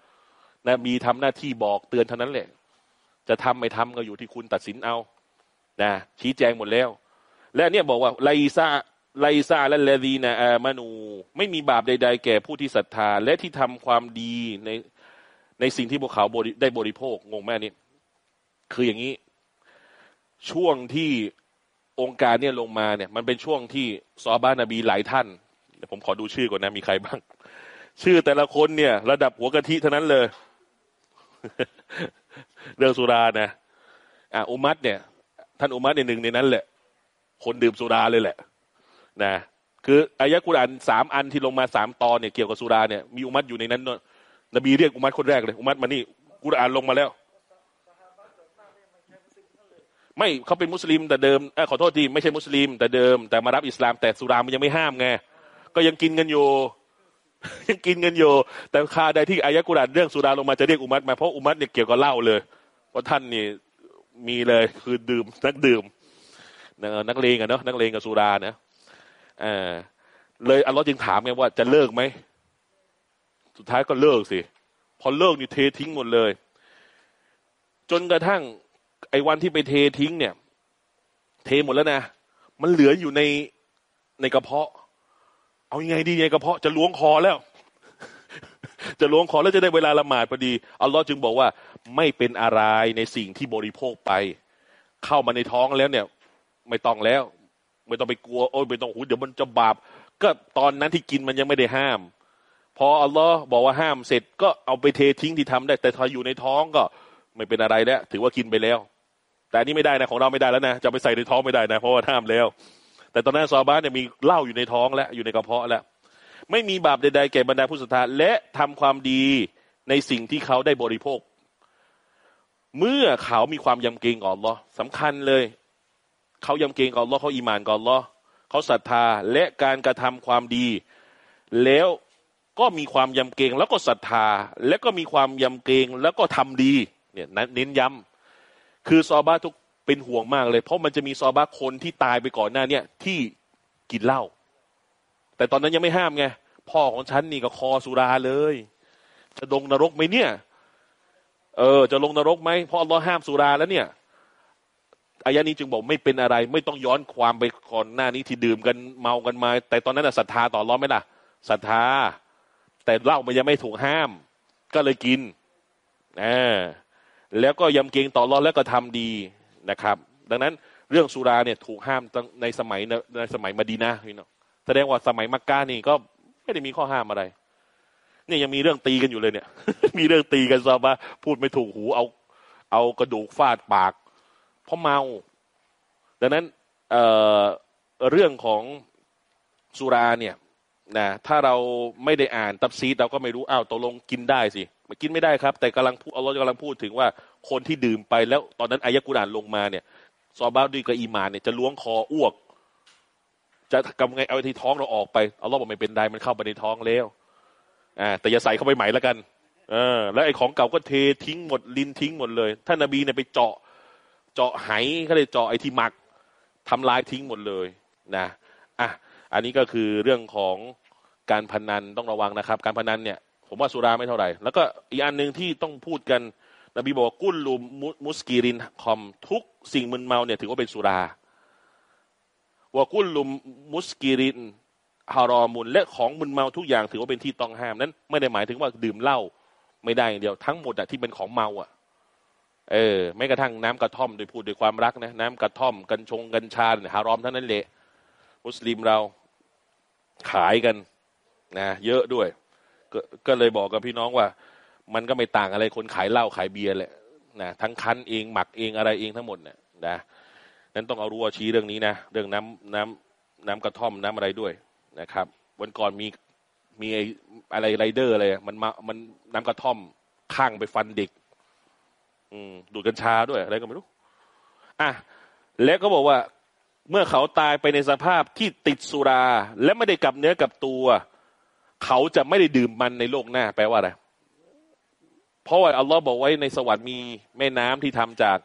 นบีทำหน้าที่บอกเตือนเท่านั้นแหละ จะทำไม่ทำก็อยู่ที่คุณตัดสินเอานะชี้แจงหมดแล้ว และเนี่ยบอกว่าไลซาไลซาและเลดีนะอามานู ไม่มีบาปใด ๆ แก่ผู้ที่ศรัทธา และที่ทำความดีใน ในสิ่งที่พวกเขาได้บริโภคงงแม่นี่คืออย่างนี้ ช่วงที่องค์การเนี่ยลงมาเนี่ย มันเป็นช่วงที่ซอบ้านนบีหลายท่านเดี๋ยวผมขอดูชื่อก่อนนะมีใครบ้าง ชื่อแต่ละคนเนี่ย ระดับหัวกะทิเท่านั้นเลย เรื่องสุรานะอะอุมัตเนี่ย ท่านอุมัตในหนึ่งในนั้นแหละ คนดื่มสุราเลยแหละ นะ คืออายะกุรอานสามอันที่ลงมาสามตอนเนี่ยเกี่ยวกับสุราเนี่ยมีอุมัตอยู่ในนั้นด้วย นบีเรียกอุมัตคนแรกเลย อุมัตมานี่กุรอานลงมาแล้ว ไม่เขาเป็นมุสลิมแต่เดิมอขอโทษทีไม่ใช่มุสลิม แต่เดิม แต่มารับอิสลาม แต่สุรามันยังไม่ห้ามไงก็ยังกินกันอยู่ยังกินกันอยู่แต่คาใดที่อายะกุรอานเรื่องสุราลงมาจะเรียกอุมัตมาเพราะอุมัตเนี่ยเกี่ยวกับเหล้าเลยเพราะท่านนี่มีเลยคือดื่มนักดื่มนักเลงอะเนาะนักเลงกับสุรานะอ่าเลยอัลลอฮ์จึงถามไงว่าจะเลิกไหม สุดท้ายก็เลิกสิ พอเลิกนี่เททิ้งหมดเลย จนกระทั่ง ไอ้วันที่ไปเททิ้งเนี่ย เทหมดแล้วนะ มันเหลืออยู่ในในกระเพาะ เอายังไงดีในกระเพาะจะล้วงคอแล้ว จะล้วงคอแล้วจะได้เวลาละหมาดพอดี อัลลอฮ์จึงบอกว่า ไม่เป็นอะไรในสิ่งที่บริโภคไป เข้ามาในท้องแล้วเนี่ย ไม่ต้องแล้ว ไม่ต้องไปกลัว โอ้ยไม่ต้องหูเดี๋ยวมันจะบาปก็ตอนนั้นที่กินมันยังไม่ได้ห้าม พออัลลอฮ์บอกว่าห้ามเสร็จก็เอาไปเททิ้งที่ทำได้ แต่ถ้าอยู่ในท้องก็ไม่เป็นอะไรแล้ว ถือว่ากินไปแล้ว แต่นี้ไม่ได้นะของเราไม่ได้แล้วนะจะไปใส่ในท้องไม่ได้นะ เพราะว่าห้ามแล้ว แต่ตอนนั้นซอบ้านเนี่ยมีเหล้าอยู่ในท้องแล้วอยู่ในกระเพาะแล้วไม่มีบาปใดๆแก่บรรดาผู้ศรัทธาและทำความดีในสิ่งที่เขาได้บริโภค เมื่อเขามีความยำเกรงก่อนลอสำคัญเลย เขายำเกรงก่อนลอเขาอีมานก่อนลอเขาศรัทธาและการกระทำความดี แล้ว ก็มีความยำเกรงแล้วก็ศรัทธา และก็มีความยำเกรงแล้วก็ทำดีเนี่ยเน้นย้ำคือซอบ้าทุกเป็นห่วงมากเลย เพราะมันจะมีซอบ้าคนที่ตายไปก่อนหน้าเนี่ยที่กินเหล้าแต่ตอนนั้นยังไม่ห้ามไงพ่อของฉันนี่ก็คอสุราเลย จะลงนรกไหมเนี่ย เออ จะลงนรกไหมเพราะเราห้ามสุราแล้วเนี่ยอายะนี้จึงบอกไม่เป็นอะไร ไม่ต้องย้อนความไปก่อนหน้านี้ที่ดื่มกันเมากันมา แต่ตอนนั้นศรัทธาต่อร้อไหมล่ะศรัทธา แต่เหล้ามันยังไม่ถูกห้าม ก็เลยกินอ่าแล้วก็ยำเกรงต่อร้อแล้วก็ทำดีนะครับ ดังนั้นเรื่องสุราเนี่ยถูกห้ามในสมัยในสมัยมาดีนะพี่น้องแสดงว่าสมัยมักกะนี่ก็ไม่ได้มีข้อห้ามอะไรเนี่ยยังมีเรื่องตีกันอยู่เลยเนี่ย มีเรื่องตีกันซะว่าพูดไม่ถูกหูเอา เอากระดูกฟาดปาก เพราะเมา ดังนั้นเเรื่องของสุราเนี่ย นะถ้าเราไม่ได้อ่านตับซีดเราก็ไม่รู้อ้าวตกลงกินได้สิกินไม่ได้ครับ แต่กำลังพูดเรากำลังพูดถึงว่าคนที่ดื่มไปแล้วตอนนั้นอายะกุรานลงมาเนี่ยซอบ้าด้วยกับอีมานเนี่ยจะล้วงคออ้วก จะกำไงเอาที่ท้องเราออกไปเอาเราบอกไม่เป็นไรมันเข้าไปในท้องแล้วอ่าแต่อย่าใส่เข้าไปใหม่แล้วกันเออแล้วไอ้ของเก่าก็เททิ้งหมดลินทิ้งหมดเลยท่านนบีเนี่ยไปเจาะเจาะไหเขาเลยเจาะไอ้ที่หมักทำลายทิ้งหมดเลยนะอะ อันนี้ก็คือเรื่องของการพนันต้องระวังนะครับ การพนันเนี่ยผมว่าสุราไม่เท่าไหร่ แล้วก็อีกอันหนึ่งที่ต้องพูดกันนบีบอกกุลลุมมุสกีรินคอมทุกสิ่งมึนเมาเนี่ยถือว่าเป็นสุราว่ากุลลุมมุสกิรินฮารอมุนและของมึนเมาทุกอย่างถือว่าเป็นที่ต้องห้ามนั้น ไม่ได้หมายถึงว่าดื่มเหล้าไม่ได้อย่างเดียวทั้งหมดอะที่เป็นของเมาอะเออแม้กระทั่งน้ำกระท่อมโดยพูดด้วยความรักนะน้ำกระท่อม กัญชงกัญชาฮารอมทั้งนั้นแหละมุสลิมเรา ขายกันนะเยอะด้วยกก็เลยบอกกับพี่น้องว่า มันก็ไม่ต่างอะไรคนขายเหล้าขายเบียร์แหละนะทั้งคั้นเองหมักเองอะไรเองทั้งหมดเนี่ยนะนั้นต้องเอารู้ชี้เรื่องนี้นะเรื่องน้ำน้ำน้ำกระท่อมน้ำอะไรด้วยนะครับ วันก่อนมีมีอะไรไรเดอร์อะไรมันมามันน้ำกระท่อมข้างไปฟันเด็ก อืมดูดกัญชาด้วยอะไรก็ไม่รู้อะแล้วก็บอกว่า เมื่อเขาตายไปในสภาพที่ติดสุรา และไม่ได้กลับเนื้อกับตัว เขาจะไม่ได้ดื่มมันในโลกหน้าแปลว่าอะไรเพราะว่าอัลลอฮ์บอกไว้ในสวรรค์มีแม่น้ำที่ทำจาก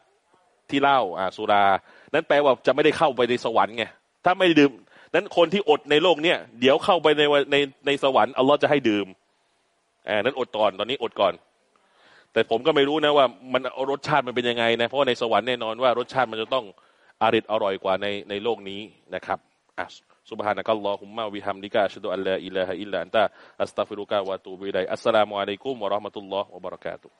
ที่เหล้าอ่าสุรา นั้นแปลว่าจะไม่ได้เข้าไปในสวรรค์ไงถ้าไม่ดื่ม นั้นคนที่อดในโลกเนี้ยเดี๋ยวเข้าไปในในในสวรรค์อัลลอฮ์จะให้ดื่มอ่านั้นอดก่อนตอนนี้อดก่อน แต่ผมก็ไม่รู้นะว่ามันรสชาติมันเป็นยังไงนะเพราะในสวรรค์แน่นอนว่ารสชาติมันจะต้อง อริดอร่อยกว่าในในโลกนี้นะครับอ่ะ سبحانك اللهم وبحمدك أشهد أن لا إله إلا أنت أستغفرك وأتوب إليك السلام عليكم ورحمة الله وبركاته